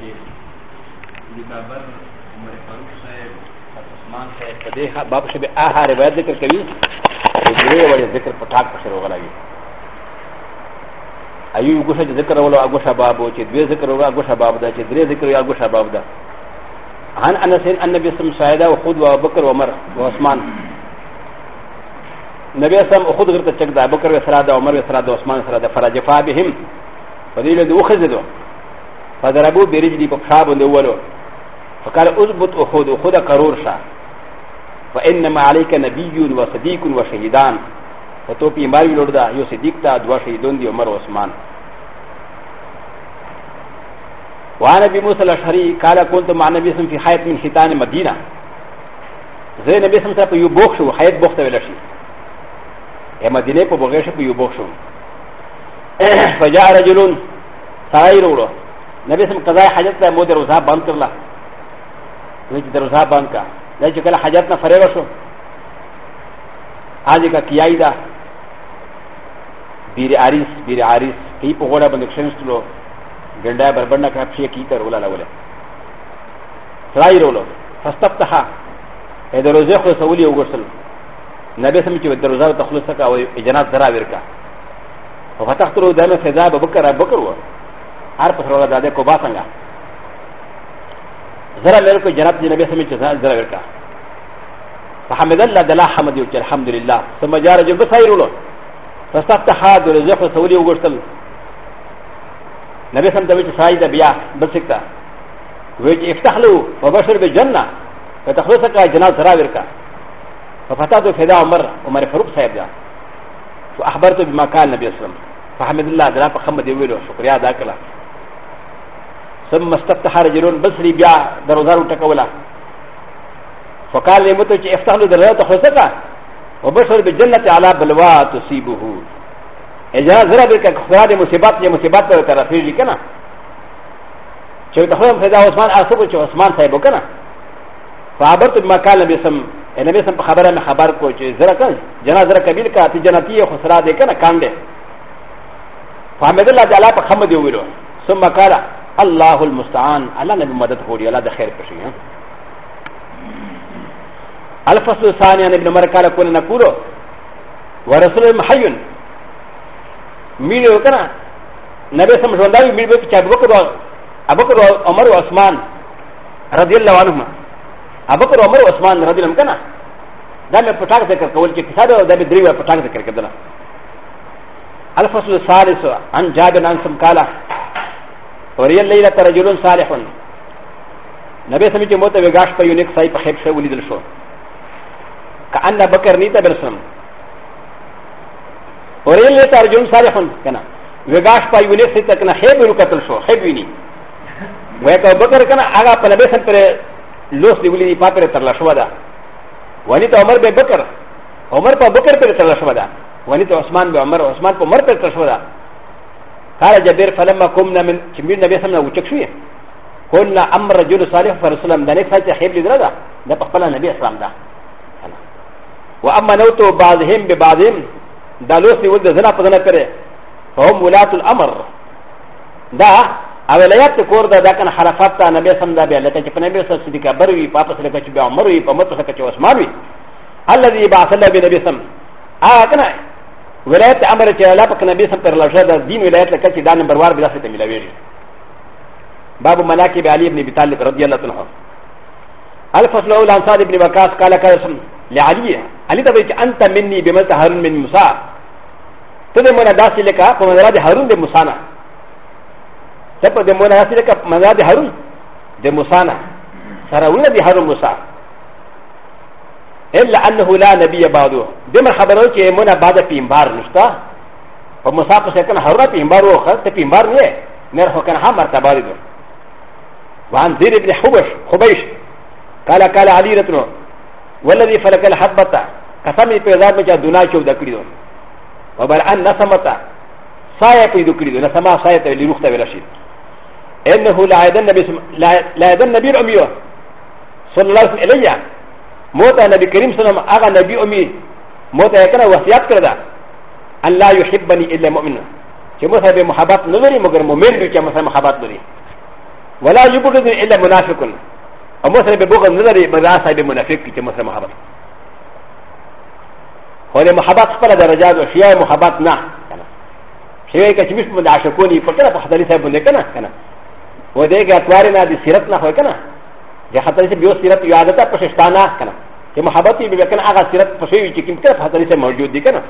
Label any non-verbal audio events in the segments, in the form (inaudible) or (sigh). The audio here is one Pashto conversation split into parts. په دې باب کې به اها روایت ذکر کوي او دې وړي ذکر په ټاک پښه وغلاږي ایو ګوشه چې ذکر ولو هغه شباب او چې دوی ذکر ولو هغه شباب دا چې درې ذکر ولو هغه شباب دا عن انس ان النبي صم سعيده او خود او بکر او عمر او عثمان نبی سم خود غرته چک دا بکر و سره دا عمر و سره دا عثمان سره دا فرجفا بهم فدې له دوه خزدو فضربوا برجلي بخشاب ولو فقال اضبط اخذ اخذ قرور شا فانما عليك نبي وصديق وشهيدان فتوبي ماري لوردا يو صديق تا دوا شهيدون دي عمر وعثمان وعن ابي موسى الاشعري قال كنت مع النبي صلى في حياه من حيتان مدينه زي النبي صلى الله عليه وسلم يبوخشو حياه بوخته ولا شيء يا مدينه بوغشه يبوخشو (coughs) فجاء رجل سايرو نبی سم قضا حاجت ته مو د روزا بند کړل نو چې د روزا بند کا دا چې کله حاجت نه فریغ شو آج کا کیای دا بیر عارس بیر عارس کی په غوړه باندې کښینستلو ګنډا بربند کړه چې کی تر ولا ولا سړی رولو فاستفتح اې د روزې خو سولې وګورسل نبی سم چې د روزا تخلص کا او اجنات درا ورکا وفتحت رو دمه فضا بکر بکر و アパラダデコバサンガザラメルコジャラティナベセミチザザラカファハメダラダラハマディウチェハムディラサマジャラジュブサイロロファスタタハドルゼファサウリウグスルナベサンダビチサイダビアブセクタウィジエフタハルウォバシュルビジャンナファタホサカジャナザラベカファタドフェダーマーオマレファルプサイダファハバトビマカーナビアスラムファハメダラダラファハマディウィロシュクリアダカラ ثم استفتح رجلون بصري بيا دروزارو تكولا فقال لي متو افتح له دروزارو تخوزكا وبشر بالجنة على بلوى تصيبه اجازه زرا بك خراد مصيبات يا مصيبات ترفيجي كنا شو تخوم فدا عثمان اصبو شو عثمان صاحبو كنا فعبرت بما قال النبي صلى الله عليه وسلم النبي صلى الله عليه وسلم خبر کو چې زرا کنا جنا زرا کبیر کا تی جنتی خسرا دے کنا کاندے فحمد الله تعالی په خمد ویلو ثم قال الله المستعان الله نبي مدد خوري الله ده خير پشي الفصل الثاني عن ابن عمر قال كنا نقول ورسول محي مين وكنا نبي سم ژوندای مين به چې ابو بکر ابو بکر عمر او عثمان رضی الله عنهما ابو بکر عمر او عثمان رضی الله عنهما دا مې پټاک ذکر کول چې کسا دا به دریو پټاک ذکر کړل الفصل الثالث عن جابر عن سمقاله وريل ليلة رجل صالح نبي سمي چې موته وګاش په یونیک سای په خیب شو ولیدل شو کأن بکر نیتا برسم وريل ليلة رجل صالح کنه وګاش په یونیک سای تک نه خیب وکتل شو خیب ویني وایته بکر کنه هغه په نبی سم پر لوس دی ولیدي پاپره تر لا شو ده ونی ته عمر به بکر عمر په بکر پر تر لا شو ده ونی ته عثمان به عمر عثمان په عمر پر تر شو ده قال جابر فلما قمنا من كمير النبي صلى الله عليه وسلم وشكشوية قلنا أمر رجل صالح فرسول الله دانيك فاتح خيب لدرا دا دا بقبل النبي صلى الله عليه وسلم دا وأما نوتو بعضهم ببعضهم دالوسي ولد زنا فزنا پره فهم ولاة الأمر دا اولایات کور دا دا کن حرفات تا نبی صلی الله علیه وسلم لکه چې په نبی صلی الله علیه وسلم بر وی پاپس لکه چې بیا عمر وی په مت لکه چې عثمان وی الذي بعث الله بنبي صلی الله علیه وسلم ولايات امر چې الله پاک نبی سم پر لږه د دین ا لکه چې دا نمبر وار بلا څه ملوي باب ملاکب علی ابن ابي طالب رضی الله عنه الفصل الاول عن صاد ابن وقاص قال قسم لعلي علي تبي انت مني بمت هارون من موسى تدې ن داسې لکه ا مدرا د هارون د موسی نه ته په دې مونږه داسې لکه مدرا د هارون د موسی نه سره ولې د هارون موسی إلا أنه لا نبي بعده دمر خبرو كي منا بعد بيمبار نشتا ومسافر سكن هرونا بيمبار وخل تبيمبار نيه نرخو كان هم مرتبة دور وعن زيد بن حبش خبيش قال قال علي رتنو والذي فلك الحبة قسمي بيزار مجا دونا شو دكري دور وبل أن نسمتا سايا في دكري دور نسما سايا تولي مختة بلاشي إنه لا يدن النبي لا يدن النبي الأميو صلى الله عليه وسلم موتا نبي كريم سلام اغا نبي امي موتا يكره وسيات كردا ان لا يحبني الا مؤمن كموتا بمحبات نظري مغير مؤمن كموتا محبات نظري ولا يبغضني الا منافق وموتا ببغض نظري مدرسه بمنافق كموتا محبات هو محبات فلا درجات وشيا محبات نا شيء كتمش من عشقوني فكنا فحضري سابوني كنا كنا وديك اتوارنا بسيرتنا هو كنا で、ハタリセビオスティラピュアダタプシスタナーカナ。で、マハバティビベカナアガスティラプシュウチキンカフハタリセマジュディカナ。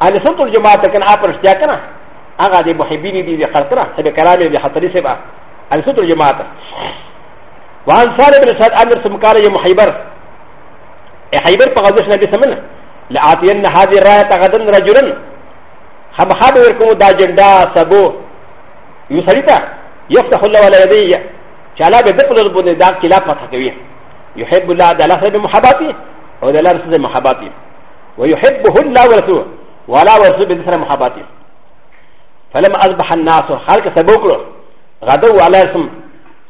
アレソントジマーテカナアプシティアカナ。アガディボヘビリディディハタラ、セベカラメディハタリセバ。アレソントジマーテ。ワンサレブルサアンダスムカレヨムハイバー。エハイバーパガディスナビセメナ。ラアティエンハディラタガダンラジュラン。ハマハベルコムダジェンダーサボ。ユサリタ。يفتح الله على يديه چې الله به دغه لور باندې دا کلا فتح کوي يحب الله د الله سره محبتي او د الله سره محبتي ويحبه الله ورسوله ولا ورسوله به سره محبتي فلما اصبح الناس خلق سبوكرو غدو على اسم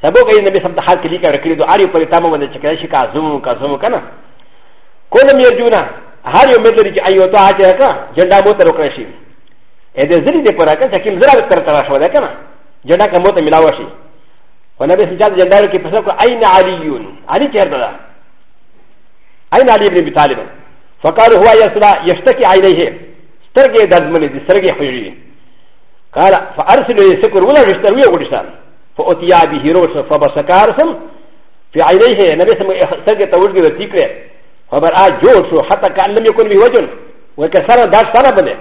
سبوك اي نبي سبت خلق ليك ركري دو عاري پر تامو باندې چکه شي کا زوم کا زوم کنه کولم يرجونا هر یو مدري چې ايو ته اچه کا جندا مو تر وکړ شي اې دې زری دې پر اکه چې کوم زرا تر تر شو ده کنه جندا کوم ته ملاوي شي ونبي سجاد جندار كي فسرق أين عليون علي كيرنا أين علي بن أبي طالب فقال هو يسرى يشتكي عينيه سترقي دزمني دي سرقي حجي قال فأرسل يسكر ولا يشتروي ورسال فأتي به روش فبسكارسم في عينيه نبي سمع سرقي تورقي وذكره فبرأى جوش حتى كأن لم يكن به وجن وكسر داش سنة بني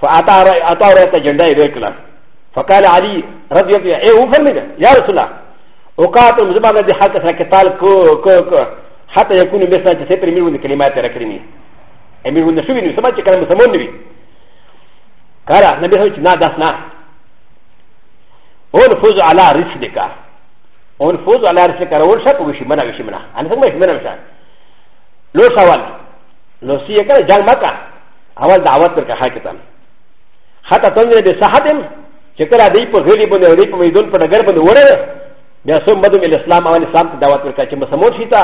فأتى رأيت جندار يبكلا فقال علي رضي الله عنه ايه فرمي يا رسول الله وقاتل مزبان الذي حق سنة قتال كو كو كو حتى يكون مثلا تسيبر من ون كلمات ركريني امير ون شوي نسمع كلام سمون نبي قال نبي سمع نا داسنا اون فوز على رسلك اون فوز على رسلك اون شاك وشي منا وشي منا انا سمع وشي منا مشان لو سوال لو سيكا جان مكا اول دعوات تركا حاكتا حتى تنزل بصحتهم چې کله دې په غلي باندې دې په میدان په نګر باندې وره بیا سم مدو مل اسلام او اسلام ته دعوت ورکړه چې مسلمان شي تا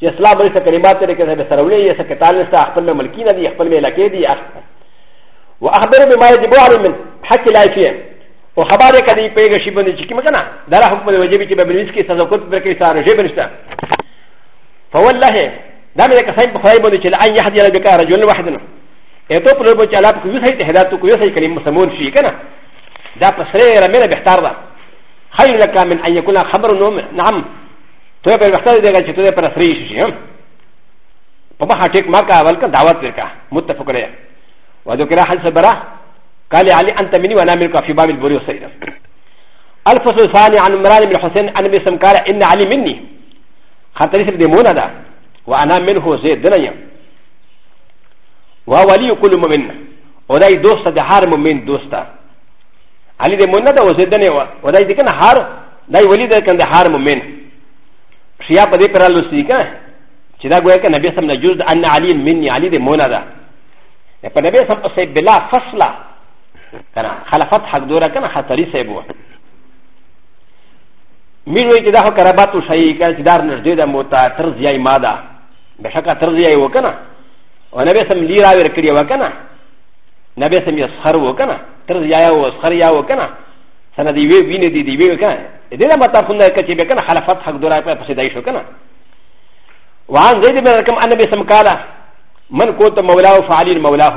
چې اسلام لري کلمات لري کې به سرولې یې سکتال نشته خپل ملکی نه دي خپل علاقې دي او اخبر بما يجب عليه من حق لا شيء او خبره کدي پیګه شي باندې چې کیمه کنه دا حکم دی واجب چې به بنس کې سزا کوت پر کې ساره شي بنشته فوالله دا مې کسان په خوای باندې چې لا يحد يلبك رجل واحد اته پر بو چې الله په یو ځای ته هدایت کوي یو ځای کلمه مسلمان شي کنه دا په سره رمینه بهتر ده خیر لکه من ان یکون خبر نعم تو به بهتر دی چې ته پر سره شي په مخه ټیک مارکا اول کا دعوت ورکا متفق علیه و ذکر حل صبره قال علي انت مني وانا منك في باب البري والسيد الفصل الثاني عن عمران بن حسين عن ابي سمكار ان علي مني خاطر سب ديمونا ده وانا منه زيد دنيا وهو ولي كل مؤمن ولا دوست ده هار مؤمن دوسته علي د مونږ دا وزدنه و ودای دې کنه هار دای ولی دې کنه هار مومن شیا په دې پر لوسی کنه چې دا ګویا کنه نبی سم نه جوز ان علي مني علي دې مونږ دا په نبی سم په سي بلا فصله کنه خلافت حق دوره کنه خطرې سي بو میروي چې دا خو کرباتو شي کنه چې دار نږدې د موتا تر زیای ماده بشکه تر زیای وکنه او نبی سم لیرا ور کړی وکنه なべせみやすはるわかな。ただやわすはやわかな。さなでいびびねでいびわかな。でなまたふんだかちべかな。はらふたはどらかせだいしょかな。わんぜでべらかんあなべせむから。من كنت مولاه فعلي مولاه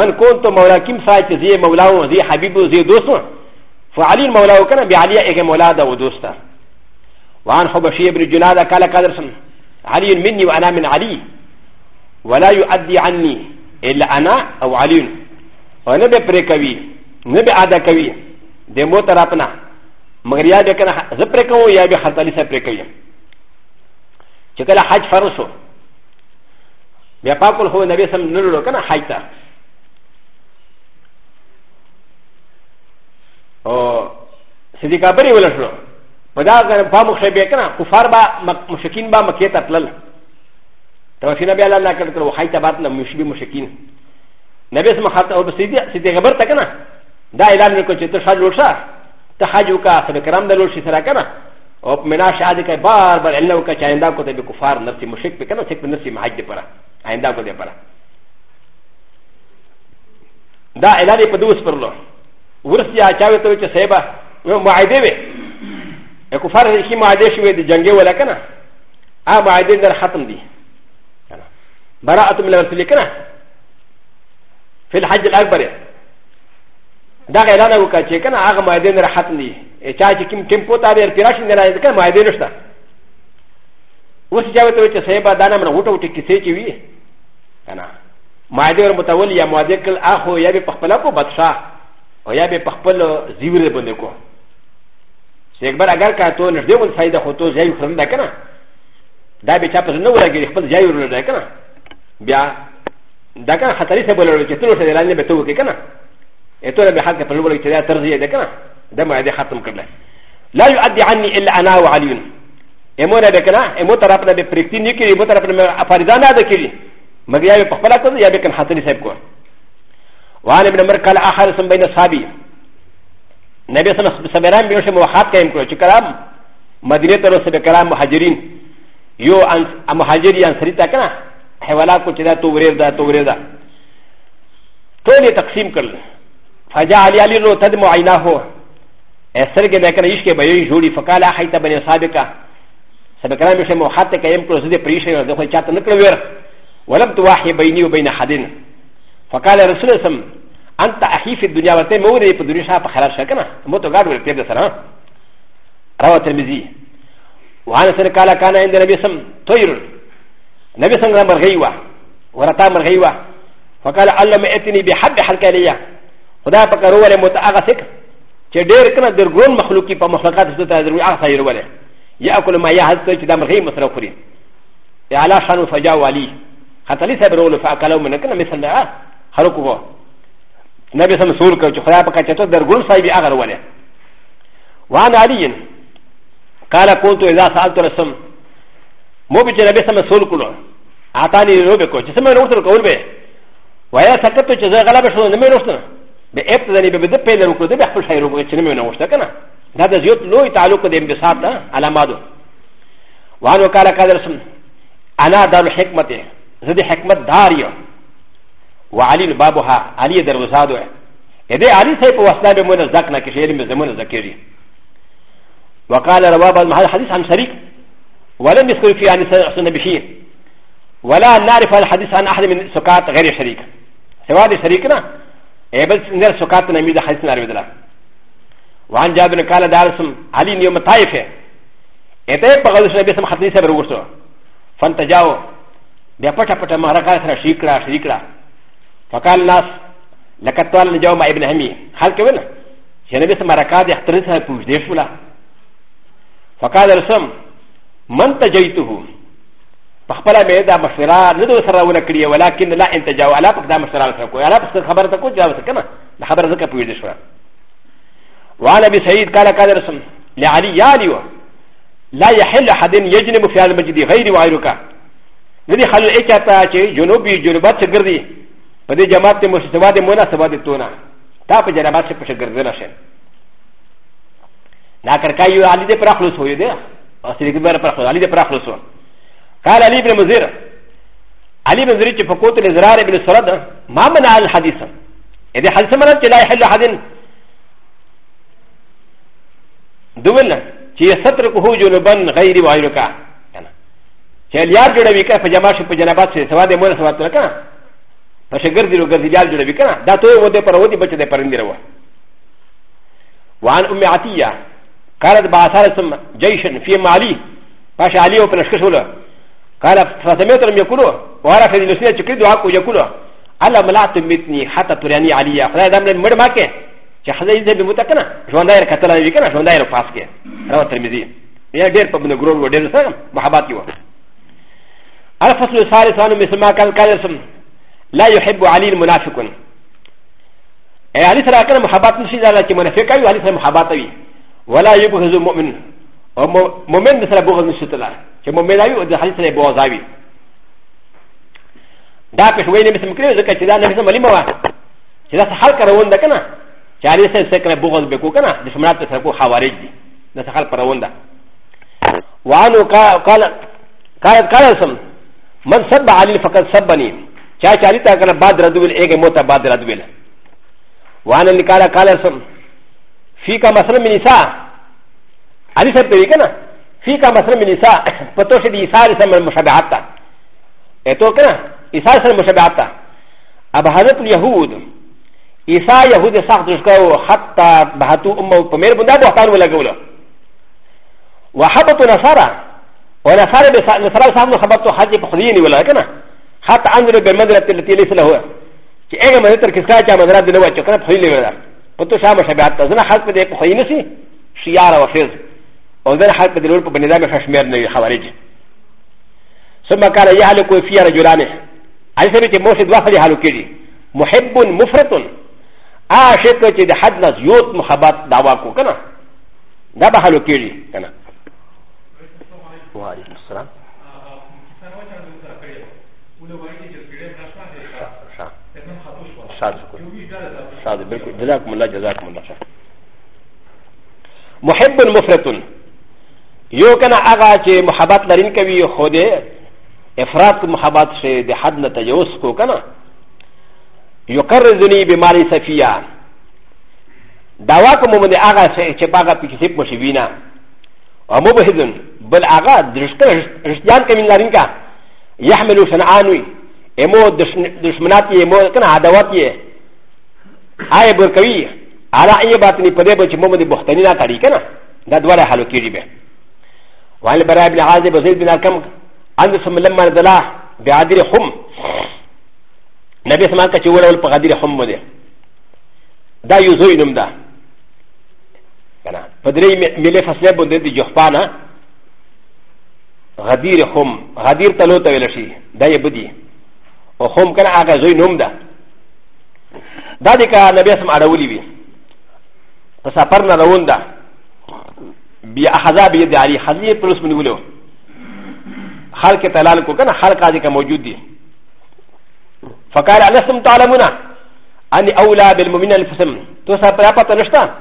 من كنت مولاه كم ساعه زي مولاه زي حبيبه زي دوسه فعلي مولاه كان بعلي اجا مولاده ودوسته وعن حبشي بن جلاله قال قدرسن علي مني وانا من علي ولا يؤدي عني الا انا او علي وانا ببركوي نبي ادكوي دمو ترابنا مگر یا به کنه زه پرې کوم یا به خلطالي سره پرې کوي چې کله حج فرض شو بیا پاکل هو نبی سم نه لولو کنه حج ته او صدیق ابری ولشلو په دا غره په مخ شبي کنه کفار با مشکین با مکه ته تلل وفي نبي الله نكرت لو حيت باتنا مشبه مشكين نبي اسمه حتى او سيدي سيدي غبرت كنا دا اعلان نكو چه تشهد لوشا تحاجو کا سب کرام دلوشي سرا كنا او منا شاد کا بار بار علم کا چایندا کو تبي كفار نفسي مشرك بكنا چك نفسي محج پرا آئندا کو دے پرا دا اعلان پدوس پرلو ورسيا چاوي تو چه سيبا معايده وي كفار هي معايده شوي دي جنگي ولا كنا ا معايده در ختم دي براءة من الرسول كنا في الحج الأكبر دا غیلانا وکا چې کنه هغه مایدین را ختم دي چا چې کوم ټیمپو ته ډیر پیراش نه راځي کنه مایدین نشته اوس چې وته چې صاحب دا نه موږ وټو کیسې چې وی کنه مایدین متول یا مودکل اخو یا به پخپل کو بادشاہ او یا به پخپل زیور باندې کو شیخبر اگر کا تو نشته ول فائدہ خو تو ځای خرم دا کنه دا به چا په نه ولګي خپل ځای ورل دا کنه بیا دا کان خطرې ته بلل چې تلو سره لاندې به تو کې کنه اته به حق په لور کې دا ترځي ده کنه دا ما دې ختم کړل لا يؤدي عني الا انا وعلي امونه ده کنه امو طرف نه به پرېکتی نه کړي امو طرف نه افریدان نه ده کړي مګر یا په خپل کړه یا به کان خطرې صاحب کو وعلي ابن عمر قال اخر سم بين اصحابي نبي صلى الله عليه وسلم سمران بيوش موحد قائم کړو چې کلام مدینه ته رسول کرام مهاجرین یو مهاجر یا انصاری تا کنه حیوانات کو چدا تو وریر دا تو وریر دا ټول تقسیم کړل فجا علی علی نو تدم عینا هو اثر کې دکنه عشق به یې جوړی فقال حیت بن سابقه سبکرا مشه موحت کې يم کړو زده پریشې د خو چاته نکړو ور ولم تواحي بيني وبين حدين فقال رسول الله سم انت اخي في الدنيا وته مورې په دنیا شاپ خلاص شکنه مو ته ګاډ ورته د سره رواه ترمذی وعن سر قال كان عند النبي سم طير نبي صلى الله عليه وسلم مرغيوه ورطا مرغيوه فقال اللهم اتني بحب حلقانيه خدا بكروه لمتاغسك تدير كنا درغون مخلوقي بمخلوقات ستادر اغسير وله ياكل ما يهزك دا مرغي مسرقري على شان فجاء ولي حتى ليس برول فاكلوا من كنا مثل ما خلقوه نبي صلى الله عليه وسلم سول خدا بكتو درغون صاحب اغر وله وعن علي قال كنت اذا سالت رسول もびちゃべさまそうくの。あたりのべこ、じゃまのとこべ。わやさかとちゃがらべそうのめろすの。べえっとにべべペルクでべこしゃいろべちゃめのしたかな。だだじよとろいたろくでんべさた、あらまど。わのからかですん。あなだるへくまて。ぜでへくまだりよ。わありのばぼは、ありでるさどえ。えでありせいこわすなべものざくなきしえりめずものざけり。وقال رواب المحل حديث عن شريك ولم يذكر في عن سنة بشيء ولا نعرف الحديث عن أحد من سكات غير شريك سواء شريكنا ابل نر سكات نميد حديث نعرف دلا وعن جابر قال دارسم علي يوم طائفة اتى بغلس النبي سم حديث بروسو فانتجاو بیا پټه پټه مهرکا سره شیکړه شیکړه فقال الناس لقد طال نجاو مع ابن همي خلق ونه چې نبي سم مهرکا د اختر سره پوښ دی شولا فقال رسم من تجيته فقال ميدا مشورا ندو سرا ولا كريا ولكن لا انتجا ولا فقدا مشورا سكو ولا فقد خبر تكو جاوز كما الخبر زكا بيد شورا وعن ابي سعيد قال قال رسم لعلي يا علي لا يحل احد يجنب في المسجد غير وعيرك ندي خلل اكتا چي جنوبي جنوبات شگردي بدي جماعت مستواد مونا سواد تونا تا په جنابات شپشگردنا شي نا کرکایو علي دې پر خلص هوي دي او سيدي كبير برخل علي برخلصو قال علي بن مزير علي بن مزير فقوت الازرار بن السرد ما منع الحديث اذا حديث مرات لا يحل احد دولنا چې سترکه جنوبن غیر وایرکا چې لیار جوړوي که په جماعت په جنابات سره سوا دې مور سوا تر کنه په شګر دی روګر دی لیار جوړوي کنه دا ته وته پر ودی بچ دې پرندره و وان ام عتیه قالت باثارتم جيشا في مالي باش علي و بنشكشولا قال فسمعت لم يكونوا وعرف الذين تكيدوا حق يكونوا على ملات متني حتى ترياني علي خلاص دام لم مر ماكه شخصي زي بمتكنا جوان داير كتلا يكنا جوان داير فاسكه رواه الترمذي يا دير بابن غرور ودير سلام محبات يوا الفصل الثالث عن مسما قال قال لا يحب علي المنافقون اي علي ترى كان محبات نشي ذا لكن منافق اي علي محبات اي ولا يبغض المؤمن او مؤمن سره بغض نشته لا چې مؤمن وي او د حدیث سره بغضاوي دا پښوی نه مسلم کړی ځکه چې دا نه مسلم علم وا چې دا حل کړون ده کنه چې علي سره سره کړه بغض بکو کنه د شمرات سره کو خوارج دي دا حل کړون ده وانو قال قال قال سم من سب علي فقط سبني چا چالي تا کنه بعد ردول ایګه موته بعد ردول وانا نکاله قال سم フィカマスラミニサアリサペリカナフィカマスラミニサパトシディサリサムムシャバタエトカナイササムシャバタアバハザトヤフードイサヤフーデサードスカウハタバハトウムパメルブダボタウラゴロワハバトナサラウラサラベサラサムハバトハジコリニウラカナハタアンドルベメダティリスラウエエガマネタキスカチャマダディノワチョカナフィリウラパトシャマシャビアタザナハルプデポハイネシシヤラワフィズオザナハルプデルポベネザメシャシメルネハワリジソマカラヤルコフィアラジュラメアイセミティモシドワハリハロキリモヘブン・モフレトンアシェクチデハダナズヨーモハバダワコカナダバハロキリカナワリスラシャシャ شاید بالکل جزاکم الله جزاکم الله خیر محب مفرتن یو کنه هغه چې محبت لرین کوي خو دې افراد کو محبت شه د حد نه تجوز کو کنه یو قرضنی بیماری صفیه داوا کوم باندې هغه چې پاګه پکې مشي وینا او مو بهدن بل هغه درشته رشتيان کوي لرین کا يحمل شنعانوي امو دشمنات یې مو کنه عداوت یې آیا برکوي على اي باطني پدې به چې محمد بختني نه تړي کنه دا دواړه حالو کېږي به وعن البراء بن عازب وزيد بن الكم عند سم لما نزلا بعادر حم نبي سمع كچ وړول په غادر حم باندې دا یو زوی نوم ده کنه پدې ملي فصله باندې د جوهپانه غدیر حم غدیر تلو ته ویل شي دا یې بدی او حم کنه هغه زوی نوم ده だでか、なべさまあらうりび。パサパナラウンダ。ビアハザビであり、ハリプロスミウロ。ハルケタラルコカナ、ハルカディカモジュディ。ファカラアナスムタラムナ。アニアウラベルモミナルフセム。とさパパタナスタ。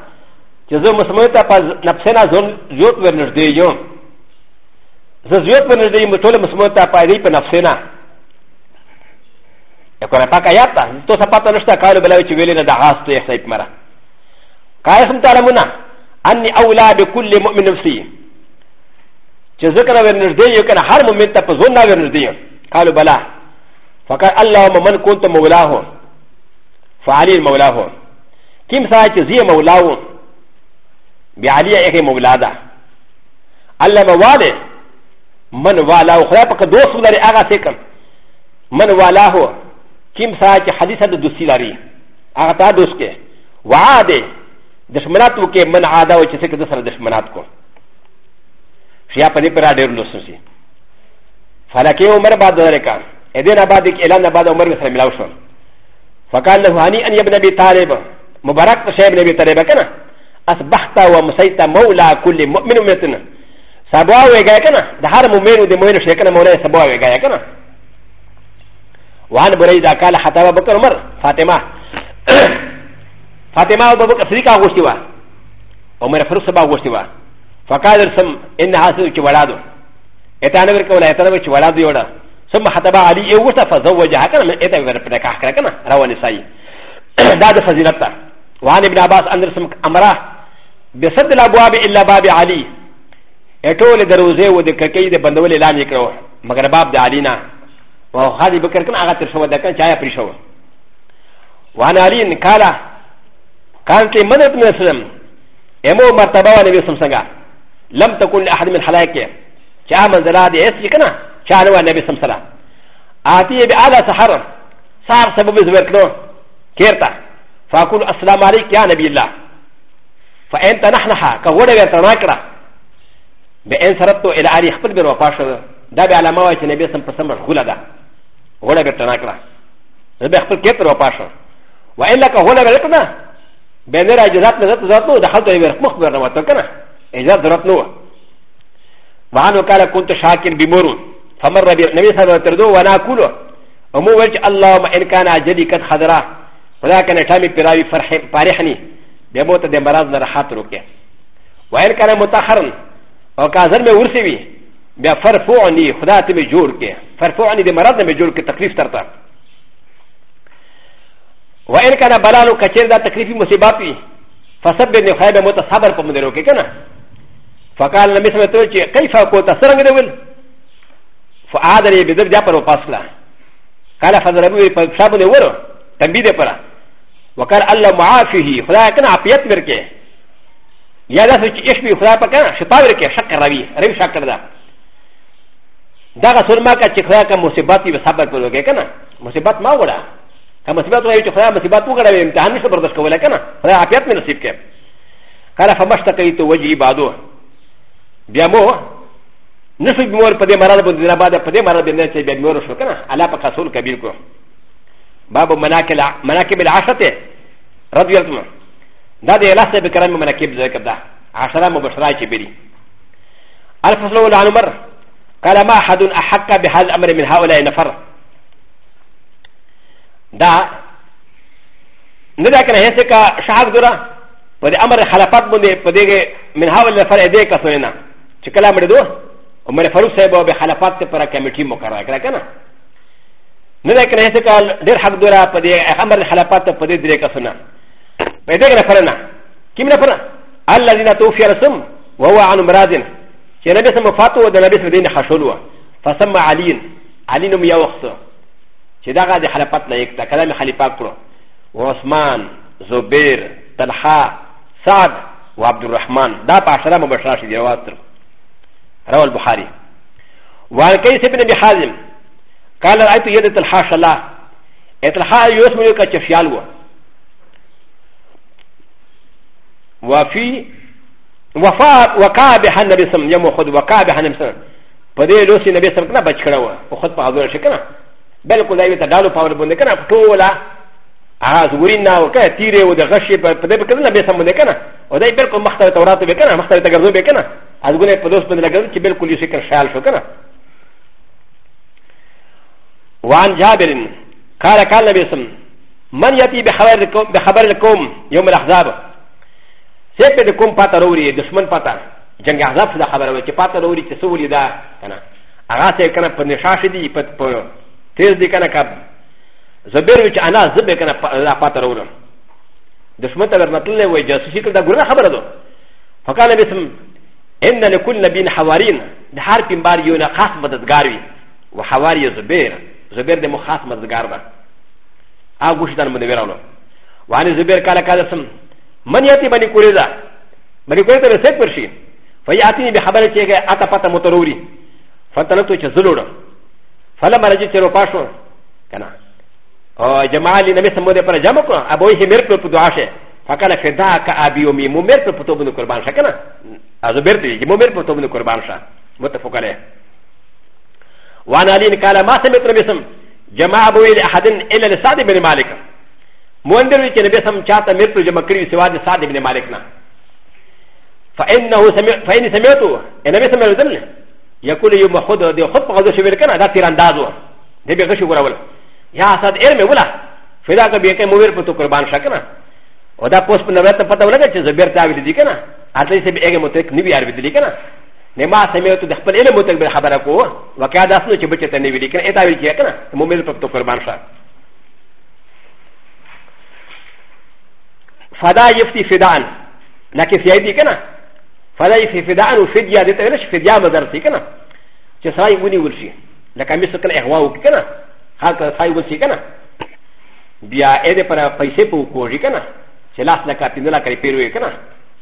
ジャズムスモタパナプセナゾン、ジョートウェルディヨン。ザジョートウェルディムトルムスモタパイリペナプセナ。ک ر ا پاک آیات تا تو سپاتا نشتا کالو بلاوی چی ویلی دا غاز تو احسائی پمرا کائی سمتا رمونا انی اولا بکل مؤمن نفسی چی ذکر ویر نجدی یو کنا هر مؤمن تا پزون ویر نجدی کالو بلا فکر اللہم من کونت مولا ہو فعلی مولا ہو کم سا چی زی مولا ہو بی علی ایک مولا دا اللہ موالے من والا ہو خدا پاک دوست داری آغا سکم من والا ہو كيم ساعه حديثا دوسي لاري اغتا دوسكي وعاده دشمنات وكي من عاده وكي دسر دشمنات كو شيا قد يقرا دير لوسوسي فلكي عمر بعد ذلك ادين ابادك اعلان بعد عمر بن سلمي لاوشون فقال له هاني ان يبن ابي طالب مبارك شيخ ابن ابي طالب كنا اصبحت ومسيت مولى كل مؤمن مؤمنتنا سبوا ويغا كنا ده هر مؤمن ودي مؤمن شيخنا مولى سبوا ويغا كنا وعن بريدة قال حتى أبو بكر عمر فاطمة فاطمة أبو بكر صديقة غشتوا عمر فاروق سبا غشتوا فقال سم إن هذا كولادو إتانا بركة ولا إتانا بركة ولادو يودا ثم حتى علي يوسف فزوجها كان من إتانا بركة كحكرا كان روى النسائي داد فزيلتا وعن ابن عباس أن رسم أمره بسد الأبواب إلا باب علي ټول دروځه و د ککې د بندولې لاندې کړو مګر باب د علینا و ه ذ ا بكر كان اغاتر شو دكان شايا بريشو و ه ن علي كالا كانت مدد من السلام امو مرتبه و نبي سمسنغا لم تكن احد من حلايك شا من زلاد يسكي كنا شا نوى نبي سمسلا اتي بهذا سحر صار سبب زبركلو كيرتا فاقول السلام عليك يا نبي الله فانت نحن ح ا كغوره تناكرا بان سرطو الى علي خبر بن وفاشل دابي على مواتي نبي سمسلا خلدا ولا بتناكرا بخطر كتر وقاشر وإلا كهولا بلكنا بين راجلات نزلت ذاتنا دخلت إلى مخبر نواتكنا إذا ذرتنا وعنو قال كنت شاكر بمر فمر بي النبي صلى الله عليه وسلم وانا كله ومو وجه اللهم إن كان أجلي قد خضرا ولكن أتامي براوي فرحني بموت دي مرض نرحات روكي وإن كان متأخرا وكازر ما ورسي بي بیا فرفونی خدا ته می جوړ کې فرفونی د مرض نه می جوړ کې تکلیف ترته و ان کنه بلالو کچیر دا تکلیفی مصیبت وي فسبب نه خیبه متصبر په مندرو کې کنه فقال لم يسمع تو چې كيف کو تسرنګ دی ول فعاد لري بيدر جا پر پاسلا قال فضربوا په صاحب دی ورو تنبيه دی پر وقال الله معافيه خدای کنه اپیت ورکه یا دا چې ايش به خدای پکې شفا ورکه شکر روي روي شکر ده だがそれまかチェクラカムセバティブサバトルゲケナムセバトマウラカムセバトルチェクラムセバトルゲンタンシャブルスコウレケナラアピアミルシケカラファマシタケイトウジバドビアモーナシュビモーパデマラブディラバダパデマラビネチェビアモーシュケナアラパカソルカビルコバブマナケラマナケビラアシャテラディアルマダディラセビカラムマナケビザケダアシャラムバシライチビリアルファソルアルマル قال ما أحد أحق بهذا الأمر من هؤلاء النفر دا ندعك نهيسك شعب درا فدي أمر خلافات بني فدي من هؤلاء النفر إديك سننا شكلا مردو ومن فروق سيبوا بخلافات تبرا كميتي مقرر كلا كنا ندعك نهيسك دير حق درا فدي أمر الخلافات فدي ديك سننا فدي نفرنا كم نفرنا الذين توفي رسم وهو عن مرادنا ش ن ب ي س م ف ا ت و د ن ب ي س م د ي ن خ ش و ل و فسمى علين علين م ي و خ ت ش د ا غ ا د خ ل ف ا ت ن ا ي ك د ا كلام خ ل ف ا ك ر و عثمان زبير طلحه سعد و عبد الرحمن دا ب ا ش ر ا م ب ش ر ا ش د ي و ا ت ر روى البخاري و ع ن ك ي س بن ابي حازم قال ر أ ي ت يد طلحه شلا اطلحه يسمى كشفيالو وفي وفا وقع بها النبي صلى الله عليه وسلم خود وقع بها النبي صلى الله عليه وسلم فدي لوسي النبي صلى الله عليه وسلم كنا بشكرا وخود بحضور شكرا بل كل أيوة دالو باور بند كنا بطولا عاز ورينا وكا تيري ودا غشي فدي بكذا النبي صلى الله عليه وسلم كنا ودي بالكل مختار تورات بكنا مختار تجربة بكنا عاز قلنا بدوس بند لقدر كي بالكل يشكر شال شو كنا وعن جابر قال قال النبي صلى الله عليه وسلم من يأتي بخبر القوم يوم الأحزاب セペルコンパタローリー、ドシマンパタ、ジャンガザフダハバウェチパタローリー、ソウリダ、カナ、アラセカナパネシャシディ、パパ、テレディカナカブ、ザベルウィチアナズベカナパタローリー。د شمت اگر نتل وی جاسو شکل دا گرنا خبر دو فقال نبی سم ان لکل نبین حوارین دا هر پیمبار یو نه خاص مددگار وی و حواری زبیر زبیر دا مخاص مددگار دا آگوش دان منویرانو وانی زبیر کالا کالا سم من ياتي بني كوريزا بني كوريزا رسك برشي فياتيني بحبر كيغا اتا فتا مطروري فتلتو تزلور فلما رجيت روباشو كان جمالي نمي سمودي پر جمكو ابوي هي مرتو پدواشي فكان فداك ابي امي مو مرتو پتوبن قربان شكنا ازو برتي مو مرتو پتوبن قربان شا متفق عليه وانا لين قال ما سمعت نمي سم جماع ابوي لاحد الا لسعد بن مالك موندر وی چې نبی سم چاته مې پر جمع کړی سوا د صاد ابن مالک نه فانه سمع فاني سمعته انا مې سمع ودل یقول یوم خود د خود په غوښه ویل کنه دا تیر انداز و دې به غشو غراول یا صاد ایر مې ولا فدا که به کې مویر په تو قربان شکنه او دا پوس په نوې ته پته ولګه چې زبیر تا ویل دي کنه اته سې به هغه متک نیو یار ویل کنه نه ما سمعته د خپل علم متک به خبره کو وکیا داسنو چې بچته نیو ویل کنه اته ویل کنه مومل په تو قربان شکنه فدا يفتي فدان لكن سيدي كنا فدا يفتي فدان وفديا دي تغلش فديا مدرسي كنا جسراي وني ولشي لكن مثل اهواو كنا هكذا ساي ولشي كنا بیا اې دې پر پیسې په کوړی کنه چې لاس لکه پیندلا کړی پیروي کنه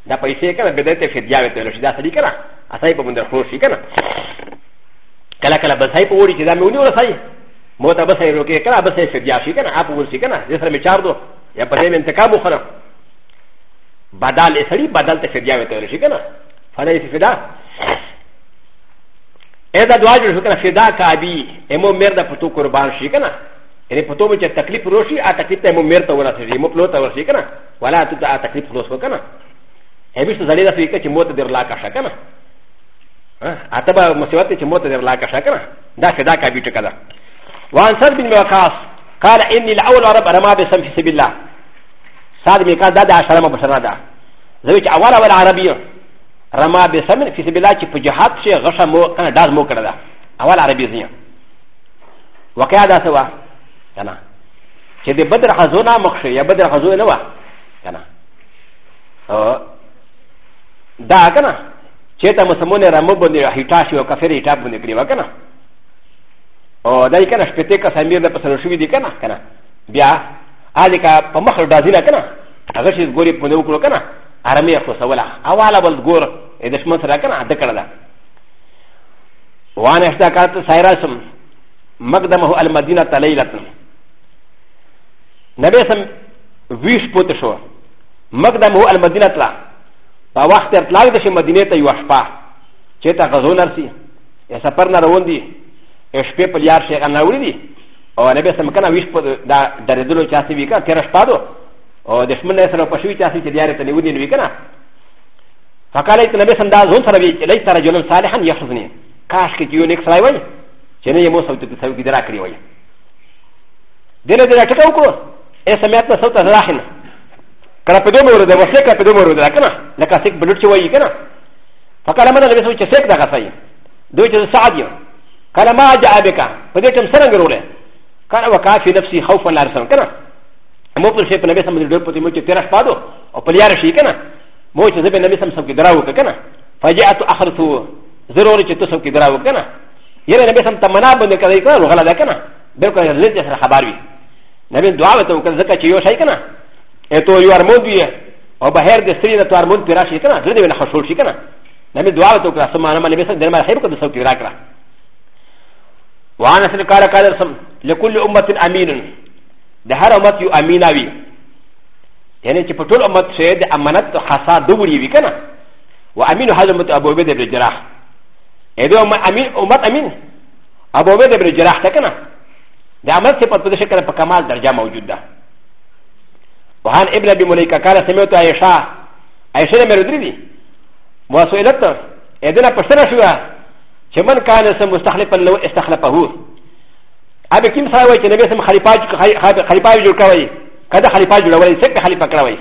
دا پیسې کنه به دې ته فدیا وته لشي دا سړي کنه اسای په مندر خور شي کنه کله کله بس هي په وړي چې دا مې ونی ورسای مو ته بس هي روکه کله بس هي فدیا شي کنه اپ ورسي کنه دې سره می چار دو یا په دې انتقام وخره بدل اسري بدل تفديا وتولي شكنا فلا يفدا اذا دواجر شكنا فدا كابي امو مردا فتو قربان شكنا يعني فتو مجا تكليف روشي ا تكليف امو مرتا ولا سجي مو بلوتا ولا شكنا ولا تتا ا تكليف روش وكنا هبش زليدا فيك چ موت در لاكا شكنا اتبا مسيوات چ موت در لاكا شكنا دا فدا كابي تكدا وان سر بن وقاص قال اني الاول رب رما بسم في سبيل الله سعد ميكا دا دا عشرة مبشرة دا زوج أول أول عربية رما بسمن في سبيل الله في جهاد شيء غشا مو كان داز مو كردا أول عربية زين وكيا دا سوا كنا كي دي بدر حزونا مخشي يا بدر حزونا نوا كنا دا كنا كي تا مسمون رمو بني حيطاشي وكفر حيطاب بني كريوا كنا او دا كنا شبتك سمير دا پسلوشوي دي كنا كنا بیا アリカパマハダジラカナアガシゴリポノクロカナアラミアフォサワラアワラバルゴーエデシマサラカナデカナダワネスタカトサイラスムマグダマホアルマディナタレイラトナベサムウィシポテショマグダマホアルマディナタラパワーテラグデシマディネタユアスパチェタガゾナシエサパナロンディエスペプリアシェアナウリディ او نبی سم کنه ویش په دا درېدلو چاسي وی کنه تیر شپه دو او دښمن نه سره پښوی چاسي چې دیاره ته نیودین وی کنه فقال ایت نبی سم دا زون سره وی چې لای سره جنن صالحا یحزنی کاش کې یو نیک سړی وای چې نه یې مو سوت په سوي کې درا کړی وای دله دله ټکاو کو ا سمیت نه سوت راحن کړه په دوه مورو ده وسله کړه په دوه مورو ده کنه لکه سیک بلټ چې وای کنه فقال من نبی سم چې سیک دا کا سای دوی چې سعد یو کله ما جاء بك په دې ټم سره غروله كان وكافي نفسي خوفا لا رسم كنا موقف شيء بنبي سمد الدور بتي موجة ترش بادو أو بليار شيء كنا موجة زب النبي سم سب كدراو كنا فجاءت أخرته ضروري تتو سب كدراو كنا يلا النبي سم تمنا بند كذا كنا وغلا ده كنا بيركو يزلت يسر خباري نبي دعاء وتو كذا زكاة شيء وشيء كنا إتو يوار مودي أو بهر دستري نتو أرمون تراش كنا زلدي من خشول شيء كنا نبي دعاء وتو كذا سمعنا ما نبي سم دلما الحيب كذا سب كدراو كنا وانا سنكار كالرسم لكل امه امين دهر امت يو اميناوي يعني تقول امت سيد امانات خاصه دوري بكنا وامين هذا امت ابو بيد بن جراح اذا امين امت امين ابو بيد بن جراح تكنا ده امت سيبت بشكل بكمال درجه موجوده وعن ابن ابي مليكه قال سمعت عائشه عائشه مردري وسئلت اذن قشتنا شويه من كان اسم مستخلفا لو استخلفه ابي كم ساوي كي نبي اسم خليفه خليفه جوړ کوي کله خليفه جوړوي څه خليفه کوي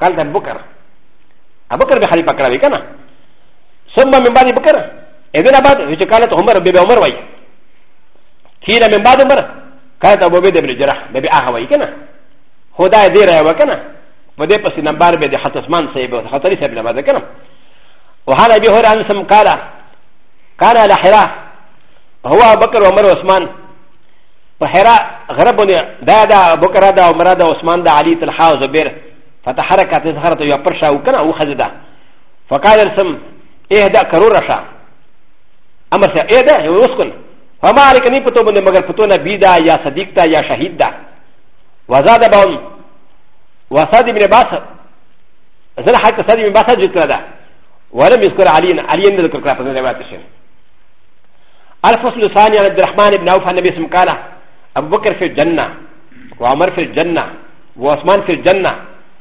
قال ده بكر ابو بكر به خليفه کوي کنه ثم من بعد بكر اذن بعد چې قالت عمر به عمر وای کیل من بعد عمر قالت ابو بكر بن جراح به اخ وای کنه خدای دې راو کنه په دې پس نمبر به د حتسمان صاحب خطرې صاحب نه ماده کنه وهذا به هر ان سم قاله كان على حراء هو بكر وعمر وعثمان فحراء غربون دادا بكر دا عمر دا عثمان دا علي تلحا وزبير فتحركت زهرة يقرشا وكنا وخزدا فقال السم اهدا كرورشا امر سا اهدا يوسكن فما عليك ني پتو بنده مگر پتو نبي دا يا صديق دا يا شهيد دا وزاد باون وصاد ابن باس زل حق صاد ابن باس جد کرده ولم يذكر علي علي ذكر کرده الفصل الثاني عن عبد الرحمن بن عوف النبي سم قال ابو بكر في الجنه وعمر في الجنه وعثمان في الجنه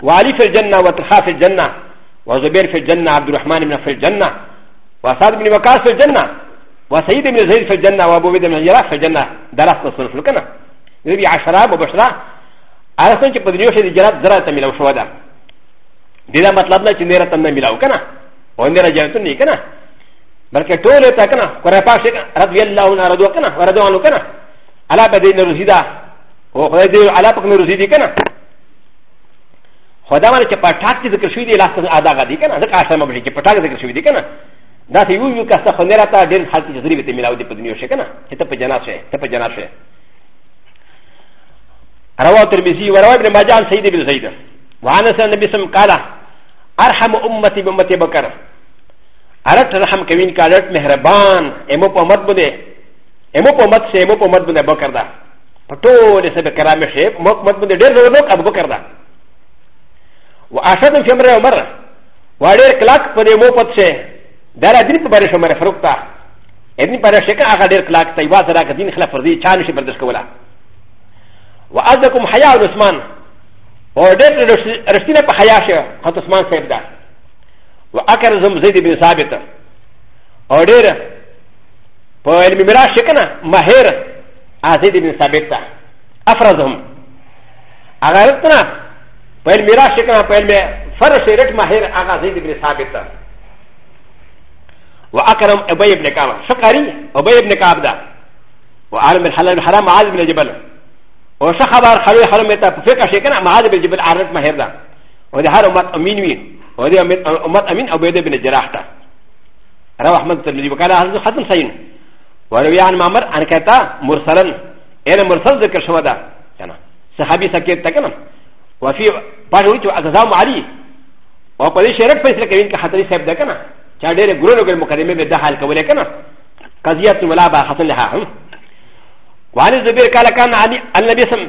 وعلي في الجنه وطلحه في الجنه وزبير في الجنه عبد الرحمن بن في الجنه وسعد بن وقاص في الجنه وسيد بن زيد في الجنه وابو بكر بن جراح في الجنه درست الصنف لكنا يبي عشره وبشره على سنه بدريوش الجنات زرعت من الشهداء دي مطلبنا شنيره تمنا ملاو كنا ونرى جنتني كنا بلکه ټول ته کنه قرآن پاک شي رضی الله عنه رضوا کنه رضوا عنه کنه الا بده نه رضی دا او خدای دې الا پاک نه رضی دي کنه خدا باندې چې پټاک کې ذکر شوی دی لاس ادا غدي کنه ځکه آشته مبشي چې پټاک ذکر شوی دی کنه دا ته یو یو کاسته خو نه راته ډېر حالت کې ذریبه ته ملاوي دی په دنیا شي کنه چې ته په جنات شي ته په جنات شي رواه ترمذی ورواه ابن ماجه عن سید بن زید وعن سن النبي صلى الله عليه وسلم قال ارحم امتي بامتي بكر ارت رحم کوین کا الرٹ مہربان ایمو پو مت بنے ایمو پو مت سے ایمو پو مت بنے بکر دا پٹو نے سب کرا میں شیب موک مت بنے ڈیر رو لوگ اب بکر دا وہ آشد فمر عمر واڈیر کلاک پر ایمو پت سے دارا دن پر بارش عمر فروختا ابن پر شکا آگا ڈیر کلاک تیوا ذرا کا دین خلاف ورزی چان سے بردش کولا وہ ازکم حیا عثمان اور ڈیر رشتینہ پہ حیا شے خط عثمان صاحب دا و اکر زم زید بن ثابت او ډیر په علم میرا شکنه ماهر ازید بن ثابت افرزهم هغه رتنا په علم میرا شکنه په علم فرش رټ ماهر هغه زید بن ثابت و اکرم ابي ابن كعب شقري ابي ابن كعب ده و عالم الحلال الحرام عالم بن جبل و شخبار خلوي حرم ته فقه شکنه معاذ بن جبل عارف ماهر ده و ده هر امت امين وين ودي امت امين ابو يد بن جراحه روى احمد الترمذي وقال هذا حسن سين وروي عن معمر عن كتا مرسلا انا مرسل ذكر شمدا كان صحابي سكت تكنا وفي باروت اعظم علي وقال شرك فيصل كوين كحتري سيب دكنا چاډېره ګورو ګر مقدمه به د حال کولې کنه قضیه ولا با حسن لها هم وعن الزبير قال كان علي النبي سم